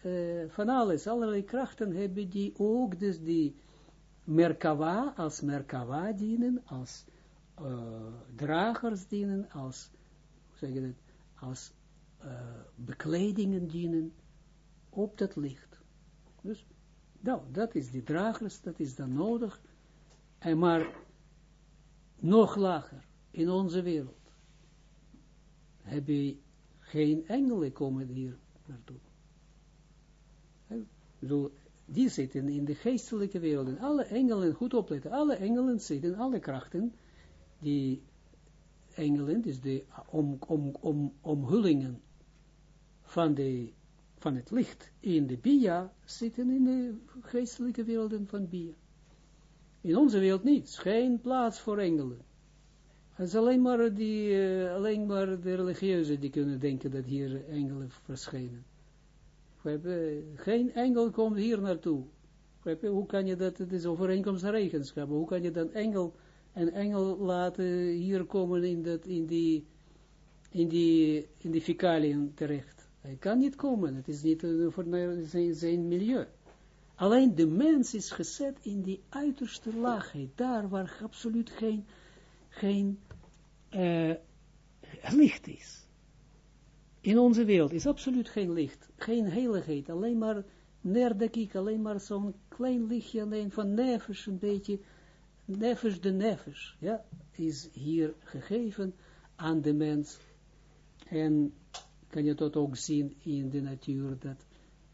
Speaker 1: uh, van alles, allerlei krachten hebben die ook, dus die Merkava, als Merkava dienen, als uh, dragers dienen, als, hoe zeg je dat, als uh, bekledingen dienen, op dat licht. Dus, nou, dat is die dragers, dat is dan nodig, en maar nog lager in onze wereld. Heb je geen engelen komen hier naartoe. Die zitten in de geestelijke wereld. En alle engelen, goed opletten, alle engelen zitten, alle krachten, die engelen, dus de om, om, om, omhullingen van, de, van het licht in de Bia, zitten in de geestelijke werelden van Bia. In onze wereld niet. Geen plaats voor engelen. Het is alleen maar, die, uh, alleen maar de religieuzen die kunnen denken dat hier engelen verschijnen. Geen engel komt hier naartoe. Hoe kan je dat, het is overeenkomst regenschap, hoe kan je dan engel, een engel laten hier komen in, dat, in die, in die, in die terecht. Hij kan niet komen, het is niet uh, voor zijn, zijn milieu. Alleen de mens is gezet in die uiterste laagheid, daar waar absoluut geen, geen uh, licht is. In onze wereld is absoluut geen licht, geen heiligheid, alleen maar nerdekik, alleen maar zo'n klein lichtje alleen van nefes, een beetje, nefes de nefes, ja, is hier gegeven aan de mens. En kan je dat ook zien in de natuur, dat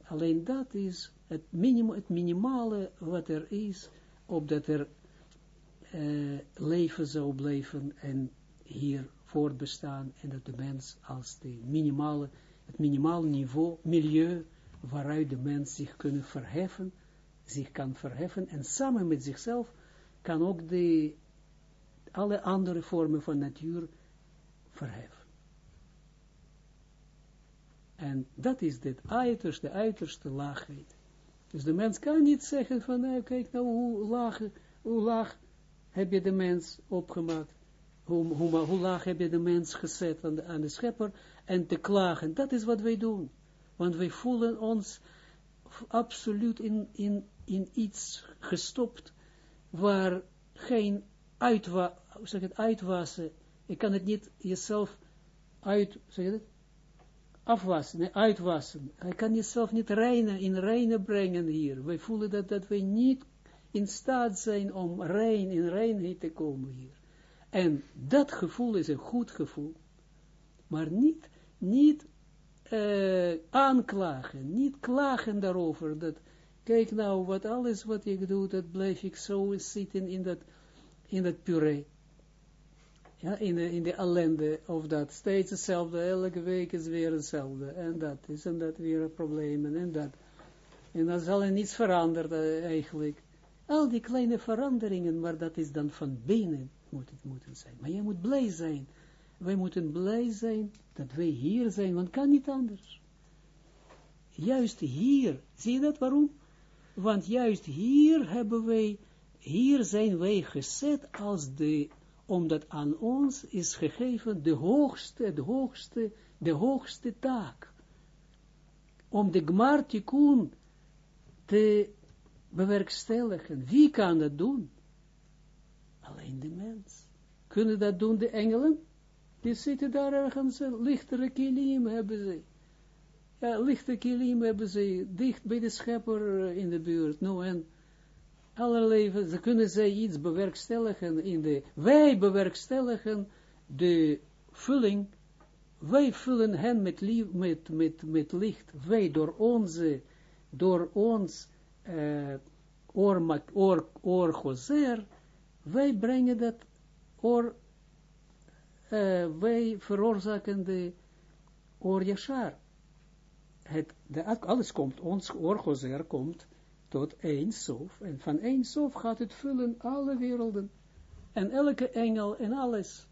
Speaker 1: alleen dat is het, minim, het minimale wat er is, opdat er uh, leven zou blijven en hier voortbestaan en dat de mens als de minimale, het minimale niveau, milieu, waaruit de mens zich kunnen verheffen, zich kan verheffen en samen met zichzelf kan ook de, alle andere vormen van natuur verheffen. En dat is de uiterste, uiterste laagheid. Dus de mens kan niet zeggen van, nou, kijk nou, hoe laag, hoe laag heb je de mens opgemaakt. Hoe, hoe, hoe laag heb je de mens gezet aan de, aan de schepper en te klagen. Dat is wat wij doen. Want wij voelen ons absoluut in, in, in iets gestopt waar geen uitwa, zeg het, uitwassen. Je kan het niet jezelf uit, zeg het, afwassen, nee, uitwassen. Hij kan jezelf niet reinen, in reinen brengen hier. Wij voelen dat, dat wij niet in staat zijn om rein, in reinheid te komen hier. En dat gevoel is een goed gevoel. Maar niet, niet uh, aanklagen, niet klagen daarover. Dat, kijk nou, wat alles wat ik doe, dat blijf ik zo zitten in dat, in dat puree. Ja, in de, in de ellende of dat. Steeds hetzelfde, elke week is weer hetzelfde. En dat is en dat weer problemen en dat. En dan zal er niets veranderen eigenlijk. Al die kleine veranderingen, maar dat is dan van binnen moet het moeten zijn. Maar je moet blij zijn. Wij moeten blij zijn dat wij hier zijn, want kan niet anders. Juist hier, zie je dat waarom? Want juist hier hebben wij, hier zijn wij gezet als de, omdat aan ons is gegeven de hoogste, de hoogste, de hoogste taak. Om de Gmartikun te bewerkstelligen. Wie kan dat doen? Alleen de mens. Kunnen dat doen de engelen? Die zitten daar ergens, lichtere kilim hebben ze. Ja, lichte kilim hebben ze dicht bij de schepper eh, in de buurt. Nou, en allerlei, ze kunnen zij iets bewerkstelligen in de, wij bewerkstelligen de vulling, wij vullen hen met, lief, met, met, met licht, wij door onze, door ons uh, oor, oor, oor wij brengen dat oor, uh, wij veroorzaken de oor yashar. Het, alles komt, ons oor komt tot één sof, en van één sof gaat het vullen alle werelden, en elke engel en alles.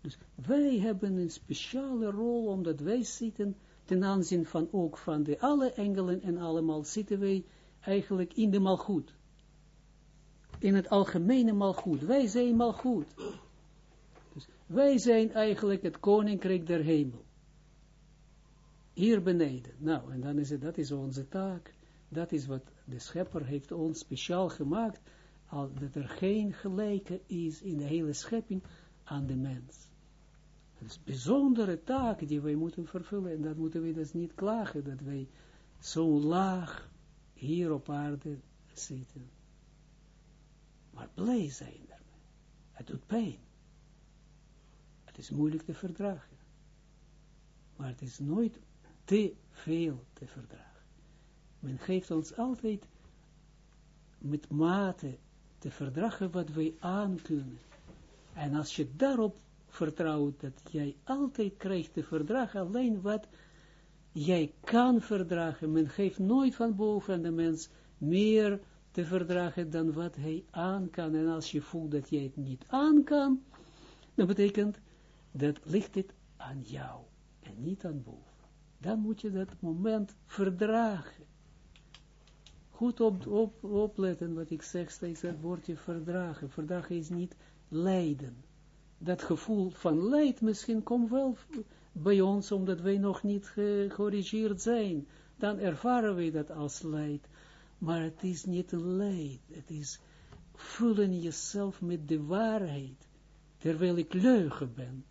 Speaker 1: Dus wij hebben een speciale rol, omdat wij zitten, ten aanzien van ook van de alle engelen en allemaal, zitten wij eigenlijk in de malgoed. In het algemene malgoed. Wij zijn malgoed. Dus wij zijn eigenlijk het koninkrijk der hemel. Hier beneden. Nou, en dan is het, dat is onze taak. Dat is wat de schepper heeft ons speciaal gemaakt. Al dat er geen gelijke is in de hele schepping aan de mens. Dat is een bijzondere taak die wij moeten vervullen. En dat moeten we dus niet klagen, dat wij zo laag hier op aarde zitten. Maar blij zijn daarmee. Het doet pijn. Het is moeilijk te verdragen. Maar het is nooit te veel te verdragen. Men geeft ons altijd met mate te verdragen wat wij aankunnen. En als je daarop vertrouwt, dat jij altijd krijgt te verdragen, alleen wat jij kan verdragen. Men geeft nooit van boven aan de mens meer te verdragen dan wat hij aan kan. En als je voelt dat jij het niet aan kan, dan betekent dat ligt het aan jou en niet aan boven. Dan moet je dat moment verdragen. Goed op, op, opletten wat ik zeg steeds, dat woordje verdragen. Verdragen is niet lijden. Dat gevoel van leid misschien komt wel bij ons, omdat wij nog niet gecorrigeerd zijn, dan ervaren wij dat als leid. Maar het is niet een leid, het is vullen jezelf met de waarheid, terwijl ik leugen ben.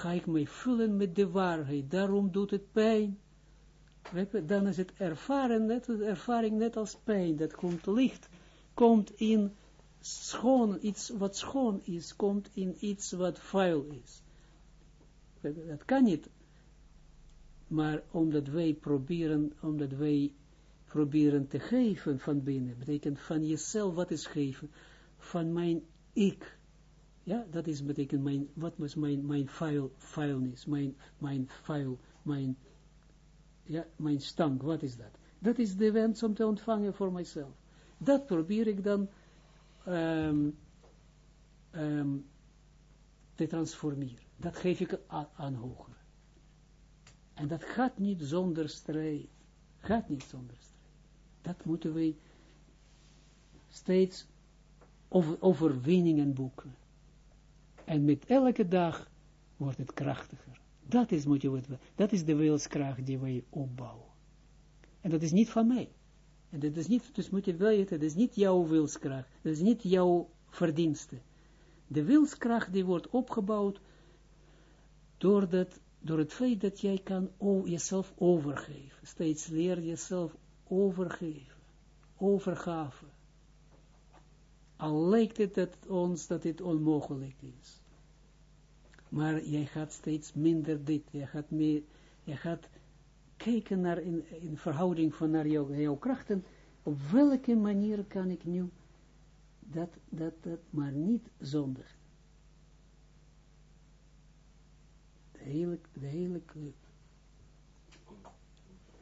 Speaker 1: Ga ik mij vullen met de waarheid, daarom doet het pijn. Dan is het ervaren, net, ervaring net als pijn, dat komt licht, komt in schoon, iets wat schoon is, komt in iets wat vuil is. Dat kan niet. Maar omdat wij proberen, omdat wij proberen te geven van binnen, betekent van jezelf, wat is geven? Van mijn ik. Ja, dat is betekent mijn, wat was mijn, mijn file, mijn, mijn file, mijn, ja, mijn stank, wat is dat? Dat is de wens om te ontvangen voor mijzelf. Dat probeer ik dan um, um, te transformeren. Dat geef ik aan, aan hoger. En dat gaat niet zonder strijd. Gaat niet zonder strijd. Dat moeten wij steeds over, overwinningen boeken. En met elke dag wordt het krachtiger. Dat is, moet je, dat is de wilskracht die wij opbouwen. En dat is niet van mij. En dat is niet, dus moet je weten, dat is niet jouw wilskracht. Dat is niet jouw verdienste. De wilskracht die wordt opgebouwd door, dat, door het feit dat jij kan jezelf overgeven. Steeds leer jezelf overgeven. Overgave. Al lijkt het dat ons dat dit onmogelijk is. Maar jij gaat steeds minder dit. Jij gaat, meer, jij gaat kijken naar in, in verhouding van naar jouw, krachten. Op welke manier kan ik nu dat, dat, dat maar niet zonder de hele, de hele.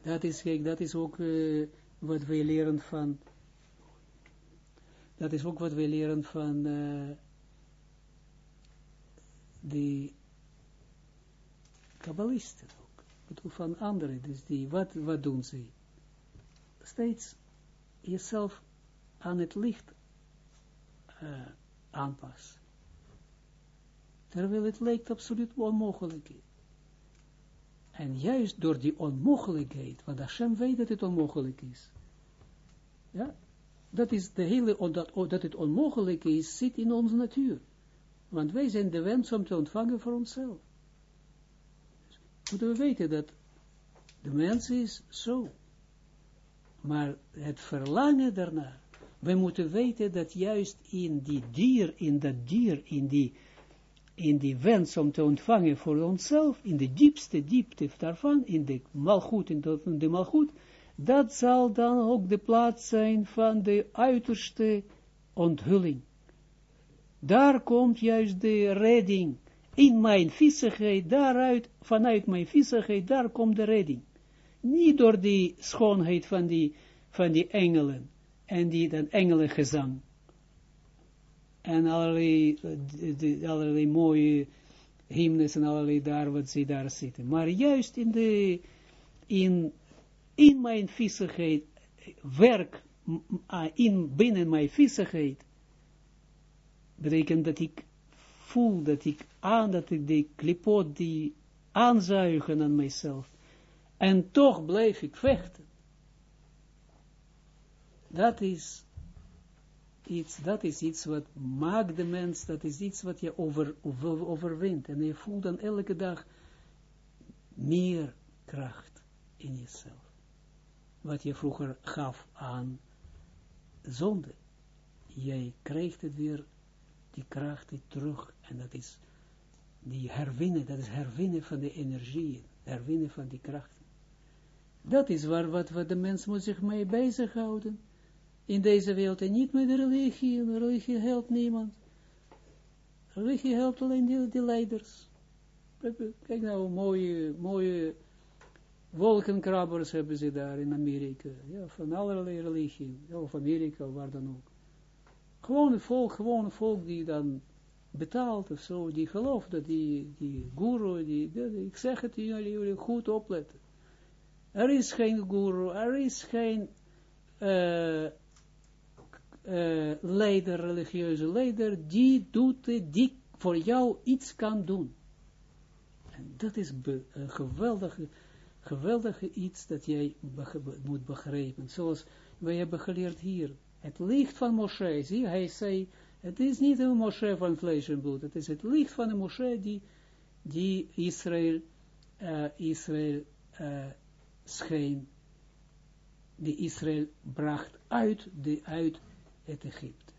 Speaker 1: Dat is, kijk, dat is ook uh, wat wij leren van, dat is ook wat wij leren van uh, de kabbalisten ook. bedoel van anderen, dus die, wat, wat doen ze? Steeds jezelf aan het licht uh, aanpassen. Terwijl het lijkt absoluut onmogelijk. En juist door die onmogelijkheid, want Hashem weet dat het onmogelijk is. Ja, dat is de hele, dat, dat het onmogelijk is, zit in onze natuur. Want wij zijn de wens om te ontvangen voor onszelf. Moeten we weten dat de mens is zo. Maar het verlangen daarna, we moeten weten dat juist in die dier, in dat dier, in die in die wens om te ontvangen voor onszelf, in de diepste diepte daarvan, in de malgoed, in de, in de malgoed, dat zal dan ook de plaats zijn van de uiterste onthulling. Daar komt juist de redding. In mijn viezigheid, daaruit, vanuit mijn viezigheid, daar komt de redding. Niet door die schoonheid van die, van die engelen en die, dat engelengezang en allerlei, allerlei mooie hymnes en allerlei daar wat ze daar zitten. Maar juist in de, in, in mijn viezigheid, werk, in, binnen mijn viezigheid, betekent dat ik voel dat ik aan, dat ik de klipot die aanzuigen aan mijzelf. En toch blijf ik vechten. Dat is iets, dat is iets wat maakt de mens, dat is iets wat je over, over, overwint. En je voelt dan elke dag meer kracht in jezelf. Wat je vroeger gaf aan zonde. Jij krijgt het weer, die kracht terug. En dat is die herwinnen, dat is herwinnen van de energie, herwinnen van die krachten. Dat is waar wat, wat de mens moet zich mee bezighouden in deze wereld en niet met de religie. De religie helpt niemand. Religie helpt alleen die, die leiders. Kijk nou, mooie, mooie wolkenkrabbers hebben ze daar in Amerika. Ja, van allerlei religie. of Amerika, waar dan ook. Gewone volk, gewone volk die dan betaalt of zo, die gelooft dat die, die guru, die, ik zeg het jullie, jullie goed opletten. Er is geen guru, er is geen uh, uh, leider, religieuze leider, die doet die voor jou iets kan doen. En dat is een geweldige, geweldige iets dat jij moet begrijpen. Zoals wij hebben geleerd hier. Het licht van Moshe, zie, hij zei, het is niet een Moshe van vlees en bloed, het is het licht van een Moshe die, die Israël, uh, Israël uh, scheen, die Israël bracht uit, de, uit het Egypte.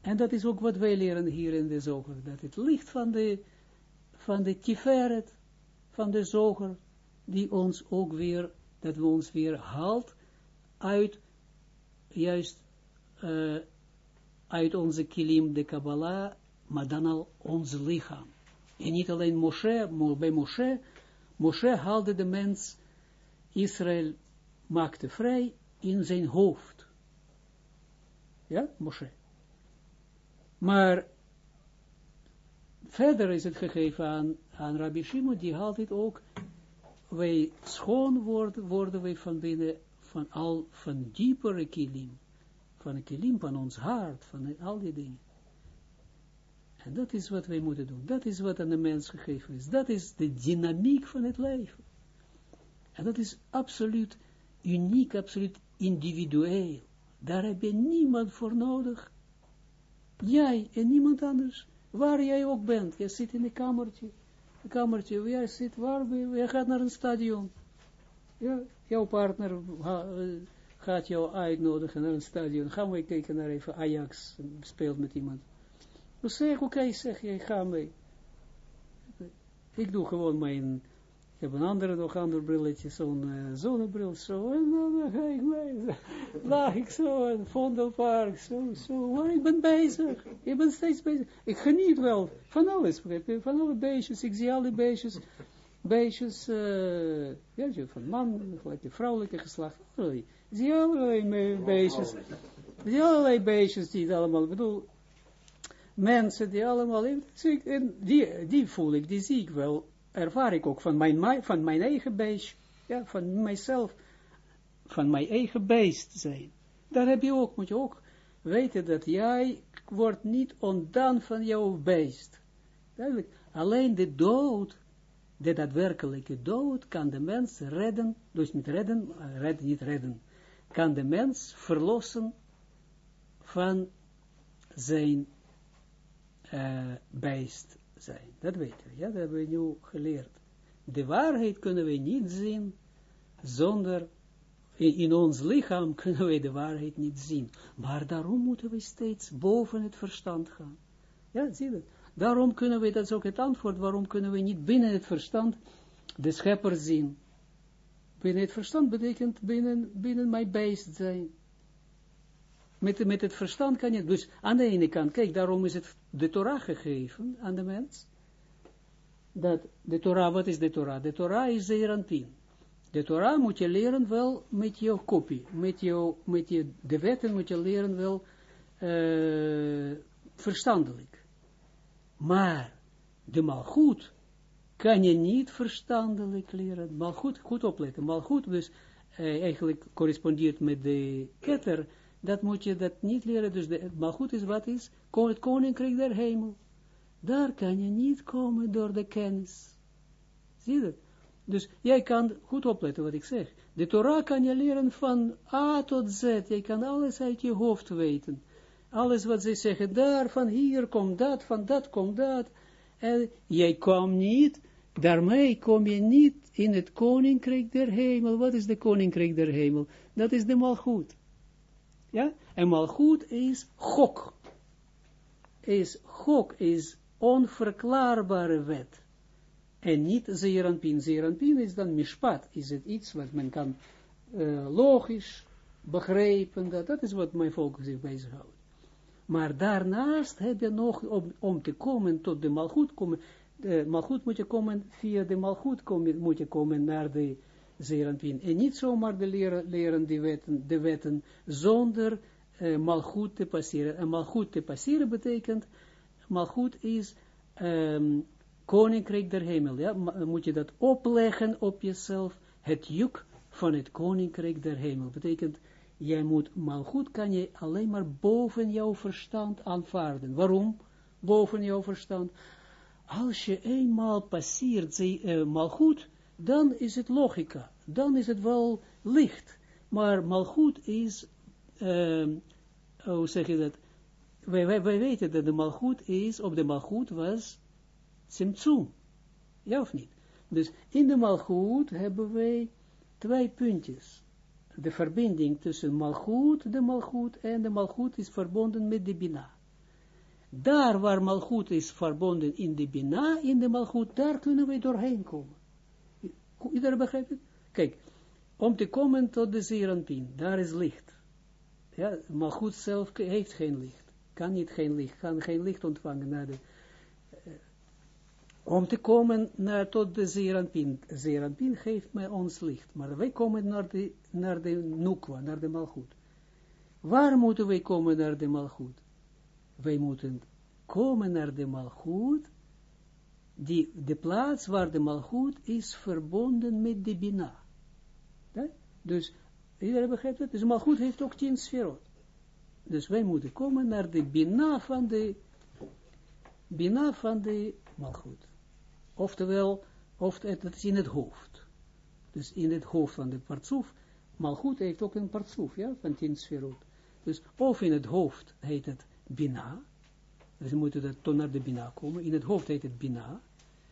Speaker 1: En dat is ook wat wij leren hier in de zoger, dat het licht van de, van de tiferet, van de zoger, die ons ook weer, dat we ons weer haalt uit, juist uh, uit onze kilim, de Kabbalah, maar dan al ons lichaam. En niet alleen Moshe, bij Moshe, Moshe haalde de mens, Israël maakte vrij in zijn hoofd. Ja, Moshe. Maar verder is het gegeven aan, aan Rabbi Shimon, die haalt het ook, wij schoon worden, worden wij van binnen, van al, van diepere kilim, van een kilim van ons hart, van al die dingen. En dat is wat wij moeten doen. Dat is wat aan de mens gegeven is. Dat is de dynamiek van het leven. En dat is absoluut uniek, absoluut individueel. Daar heb je niemand voor nodig. Jij en niemand anders. Waar jij ook bent. Je zit in een kamertje. Een kamertje. Jij zit waar. Je gaat naar een stadion. Ja, jouw partner gaat jou uitnodigen naar een stadion. Gaan we kijken naar even Ajax. Speelt met iemand. Dan zeg oké, zeg je, ga mee. Ik doe gewoon mijn ik heb een andere, nog ander brilletje, zo'n uh, zonnebril, zo, en dan ga ik mee, lag ik zo, in Vondelpark, zo, zo, maar ik ben bezig, ik ben steeds bezig, ik geniet wel van alles, van alle beestjes, ik zie alle beestjes, beestjes, uh, ja, van man, gelijk vrouwelijke geslacht, allerlei. Zie allerlei beestjes, zie allerlei beestjes die het allemaal, bedoel, mensen die allemaal, die, die voel ik, die zie ik wel, ervaar ik ook van mijn, mi- van mijn eigen beest, ja, van mijzelf, van mijn eigen beest zijn. Daar heb je ook, moet je ook weten dat jij wordt niet ontdaan van jouw beest. Duidelijk. Alleen de dood, de daadwerkelijke dood, kan de mens redden, dus niet redden, eh, red, niet redden, kan de mens verlossen van zijn eh beest zijn. Dat weten we, ja, dat hebben we nu geleerd. De waarheid kunnen we niet zien zonder, in, ons lichaam kunnen we de waarheid niet zien. Maar daarom moeten we steeds boven het verstand gaan. Ja, zie je? Daarom kunnen we, dat is ook het antwoord, waarom kunnen we niet binnen het verstand de schepper zien. Binnen het verstand betekent binnen, binnen mijn beest zijn. Met, met het verstand kan je, dus aan de ene kant, kijk, daarom is het de Torah gegeven aan de mens. Dat de Torah, wat is de Torah? De Torah is Zeranpin. De Torah moet je leren wel met jouw kopie, met, jou, met je, de wetten moet je leren wel eh, verstandelijk. Maar de malgoed kan je niet verstandelijk leren. Malgoed, goed opletten. Malgoed dus eh, eigenlijk correspondeert met de ketter. Dat moet je dat niet leren. Dus de malgoed is wat is? Het koninkrijk der hemel. Daar kan je niet komen door de kennis. Zie dat? Dus jij kan goed opletten wat ik zeg. De Torah kan je leren van A tot Z. Je kan alles uit je hoofd weten. Alles wat ze zeggen, daar, van hier komt dat, van dat komt dat. En jij komt niet, daarmee kom je niet in het koninkrijk der hemel. Wat is de koninkrijk der hemel? Dat is de malgoed. Ja? En malgoed is gok. Is gok, is onverklaarbare wet. En niet zeeranpin. Zeeranpin is dan mishpat. Is het iets wat men kan uh, logisch begrijpen. Dat, dat is wat mijn volk zich bezighoudt. Maar daarnaast heb je nog, om, te komen tot de malgoed, komen, de malgoed moet je komen, via de malgoed moet je komen naar de zeeranpin. En niet zomaar de leren, leren die wetten, de wetten zonder uh, malgoed te passeren. En malgoed te passeren betekent, malgoed is um, koninkrijk der hemel. Ja? Moet je dat opleggen op jezelf, het juk van het koninkrijk der hemel. Betekent, jij moet, malgoed kan je alleen maar boven jouw verstand aanvaarden. Waarom? Boven jouw verstand. Als je eenmaal passeert uh, malgoed, dan is het logica. Dan is het wel licht. Maar malgoed is, uh, hoe zeg je dat? Wij, wij, wij weten dat de malgoed is, op de malgoed was Simtsum. Ja of niet? Dus in de malgoed hebben wij twee puntjes. De verbinding tussen malgoed, de malgoed, en de malgoed is verbonden met de bina. Daar waar malgoed is verbonden in de bina, in de malgoed, daar kunnen we doorheen komen. Iedereen begrijpt het? Kijk, om te komen tot de zeeranpin, daar is licht. Ja, malgoed zelf heeft geen licht. Kan niet geen licht, kan geen licht ontvangen naar de om te komen naar, tot de Zeranpin. Zeranpin geeft mij ons licht, maar wij komen naar de, naar de Nukwa, naar de Malchut. Waar moeten wij komen naar de Malchut? Wij moeten komen naar de Malchut, die, de plaats waar de Malchut is verbonden met de Bina. Dus, iedereen begrijpt het? Dus Malchut heeft ook tien sferot. Dus wij moeten komen naar de Bina van de, Bina van de Malchut. Oftewel, of het, het is in het hoofd. Dus in het hoofd van de partsoef. Malchut heeft ook een partsoef, ja, van tien. Dus of in het hoofd heet het bina. Dus we moeten dat toch naar de bina komen. In het hoofd heet het bina.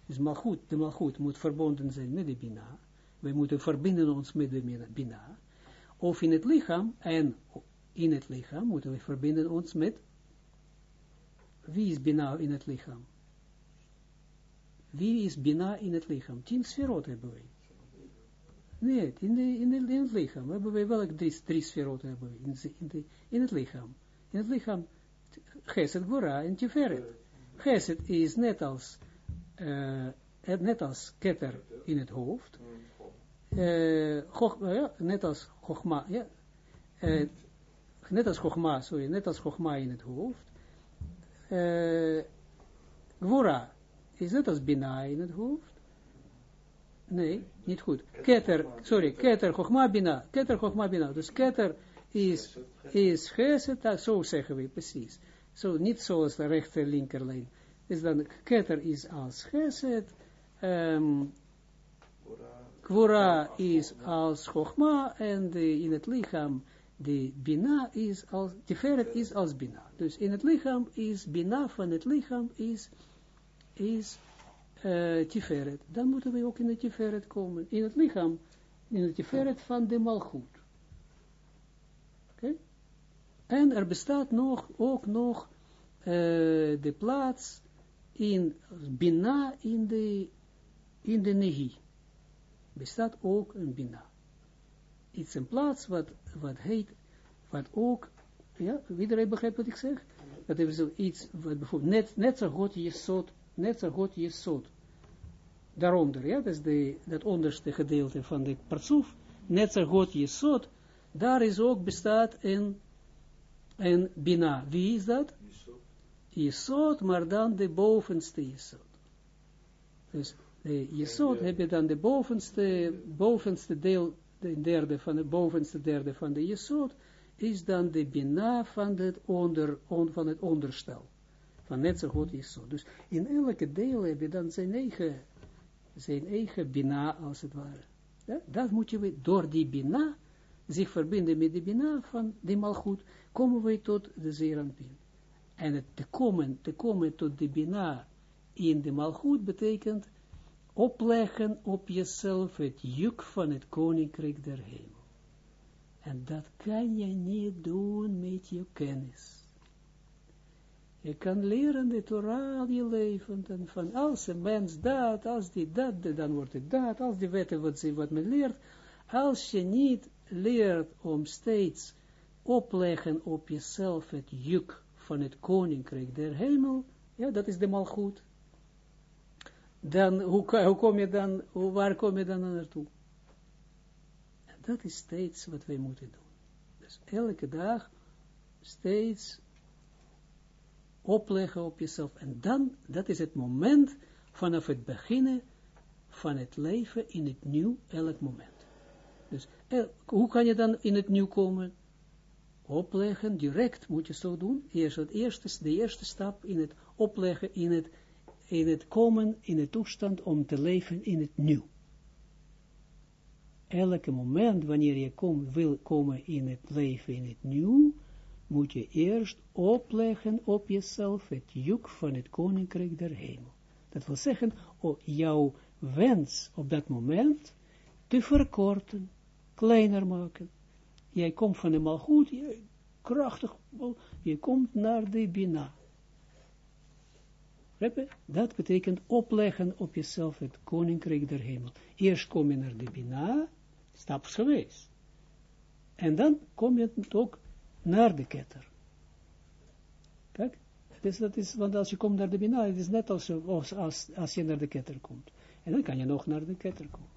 Speaker 1: Dus malchut, de malchut moet verbonden zijn met de bina. Wij moeten verbinden ons met de bina. Of in het lichaam, en in het lichaam moeten we verbinden ons met, wie is bina in het lichaam? Wie is Bina in het lichaam? Tien sferot hebben wij. Nee, in, de, in, de, in het lichaam hebben wij welke drie, drie sferot hebben wij? In, in, de, in het lichaam. In het lichaam, Geset, Gora en Tiferet. Geset is net als, uh, net als ketter in het hoofd. Chog- eh, ja, net als Chogma, ja, eh, net als Chogma, sorry, net als Chogma in het hoofd, eh Gwora is net als Bina in het hoofd. Nee, niet goed. Keter, sorry, Keter, Chogma, Bina. Keter, Chogma, Bina. Dus Keter is, is Geset, ah, zo zeggen we precies. Zo, niet zoals de rechter linkerlijn. Dus dan, Keter is als Geset, Kwora is als Chogma en in het lichaam, de Bina is als, Tiferet is als Bina. Dus in het lichaam is Bina van het lichaam is, is eh Tiferet. Dan moeten we ook in het Tiferet komen. In het lichaam, in het Tiferet van de Malchut. Oké? En er bestaat nog, ook nog eh, de plaats in Bina in de, in de Nehi bestaat ook een bina. Het een plaats wat, wat heet, wat ook, ja, iedereen begrijpt wat ik zeg? Dat is zoiets, wat bijvoorbeeld, net, net zo goed je zot, net zo goed je zot. Daaronder, ja, dat is de, dat onderste gedeelte van de partsoef, net zo goed je zot, daar is ook bestaat een, een bina. Wie is dat? Jesod, maar dan de bovenste Jesod. Dus de Jesod heb je dan de bovenste, bovenste deel, de derde van de bovenste derde van de Jesod, is dan de Bina van het, onder, on, van het onderstel. Van goed Jesod. Dus in elke deel heb je dan zijn eigen, zijn eigen Bina, als het ware. Ja, dat moet je, door die Bina, zich verbinden met de Bina van de Malchut, komen we tot de Zeranpin. En het te komen, te komen tot de Bina in de Malchut betekent opleggen op jezelf het juk van het koninkrijk der hemel. En dat kan je niet doen met je kennis. Je kan leren de Torah al je leven, en van als een mens dat, als die dat, dan wordt het dat, als die weten wat, ze, wat men leert, als je niet leert om steeds opleggen op jezelf het juk van het koninkrijk der hemel, ja, dat is de malgoed, dan, hoe, hoe kom je dan, hoe, waar kom je dan naartoe? En dat is steeds wat wij moeten doen. Dus elke dag steeds opleggen op jezelf. En dan, dat is het moment vanaf het beginnen van het leven in het nieuw, elk moment. Dus el, hoe kan je dan in het nieuw komen? Opleggen, direct moet je zo doen. Eerst het eerste, de eerste stap in het opleggen, in het in het komen in de toestand om te leven in het nieuw. Elke moment wanneer je kom, wil komen in het leven in het nieuw, moet je eerst opleggen op jezelf het juk van het koninkrijk der hemel. Dat wil zeggen, oh, jouw wens op dat moment te verkorten, kleiner maken. Jij komt van de malgoed, je, krachtig, je komt naar de bina. Dat betekent opleggen op jezelf het koninkrijk der hemel. Eerst kom je naar de Bina, stapsgewijs. En dan kom je ook naar de ketter. Kijk, dus dat is, want als je komt naar de Bina, het is net als, als, als, als je naar de ketter komt. En dan kan je nog naar de ketter komen.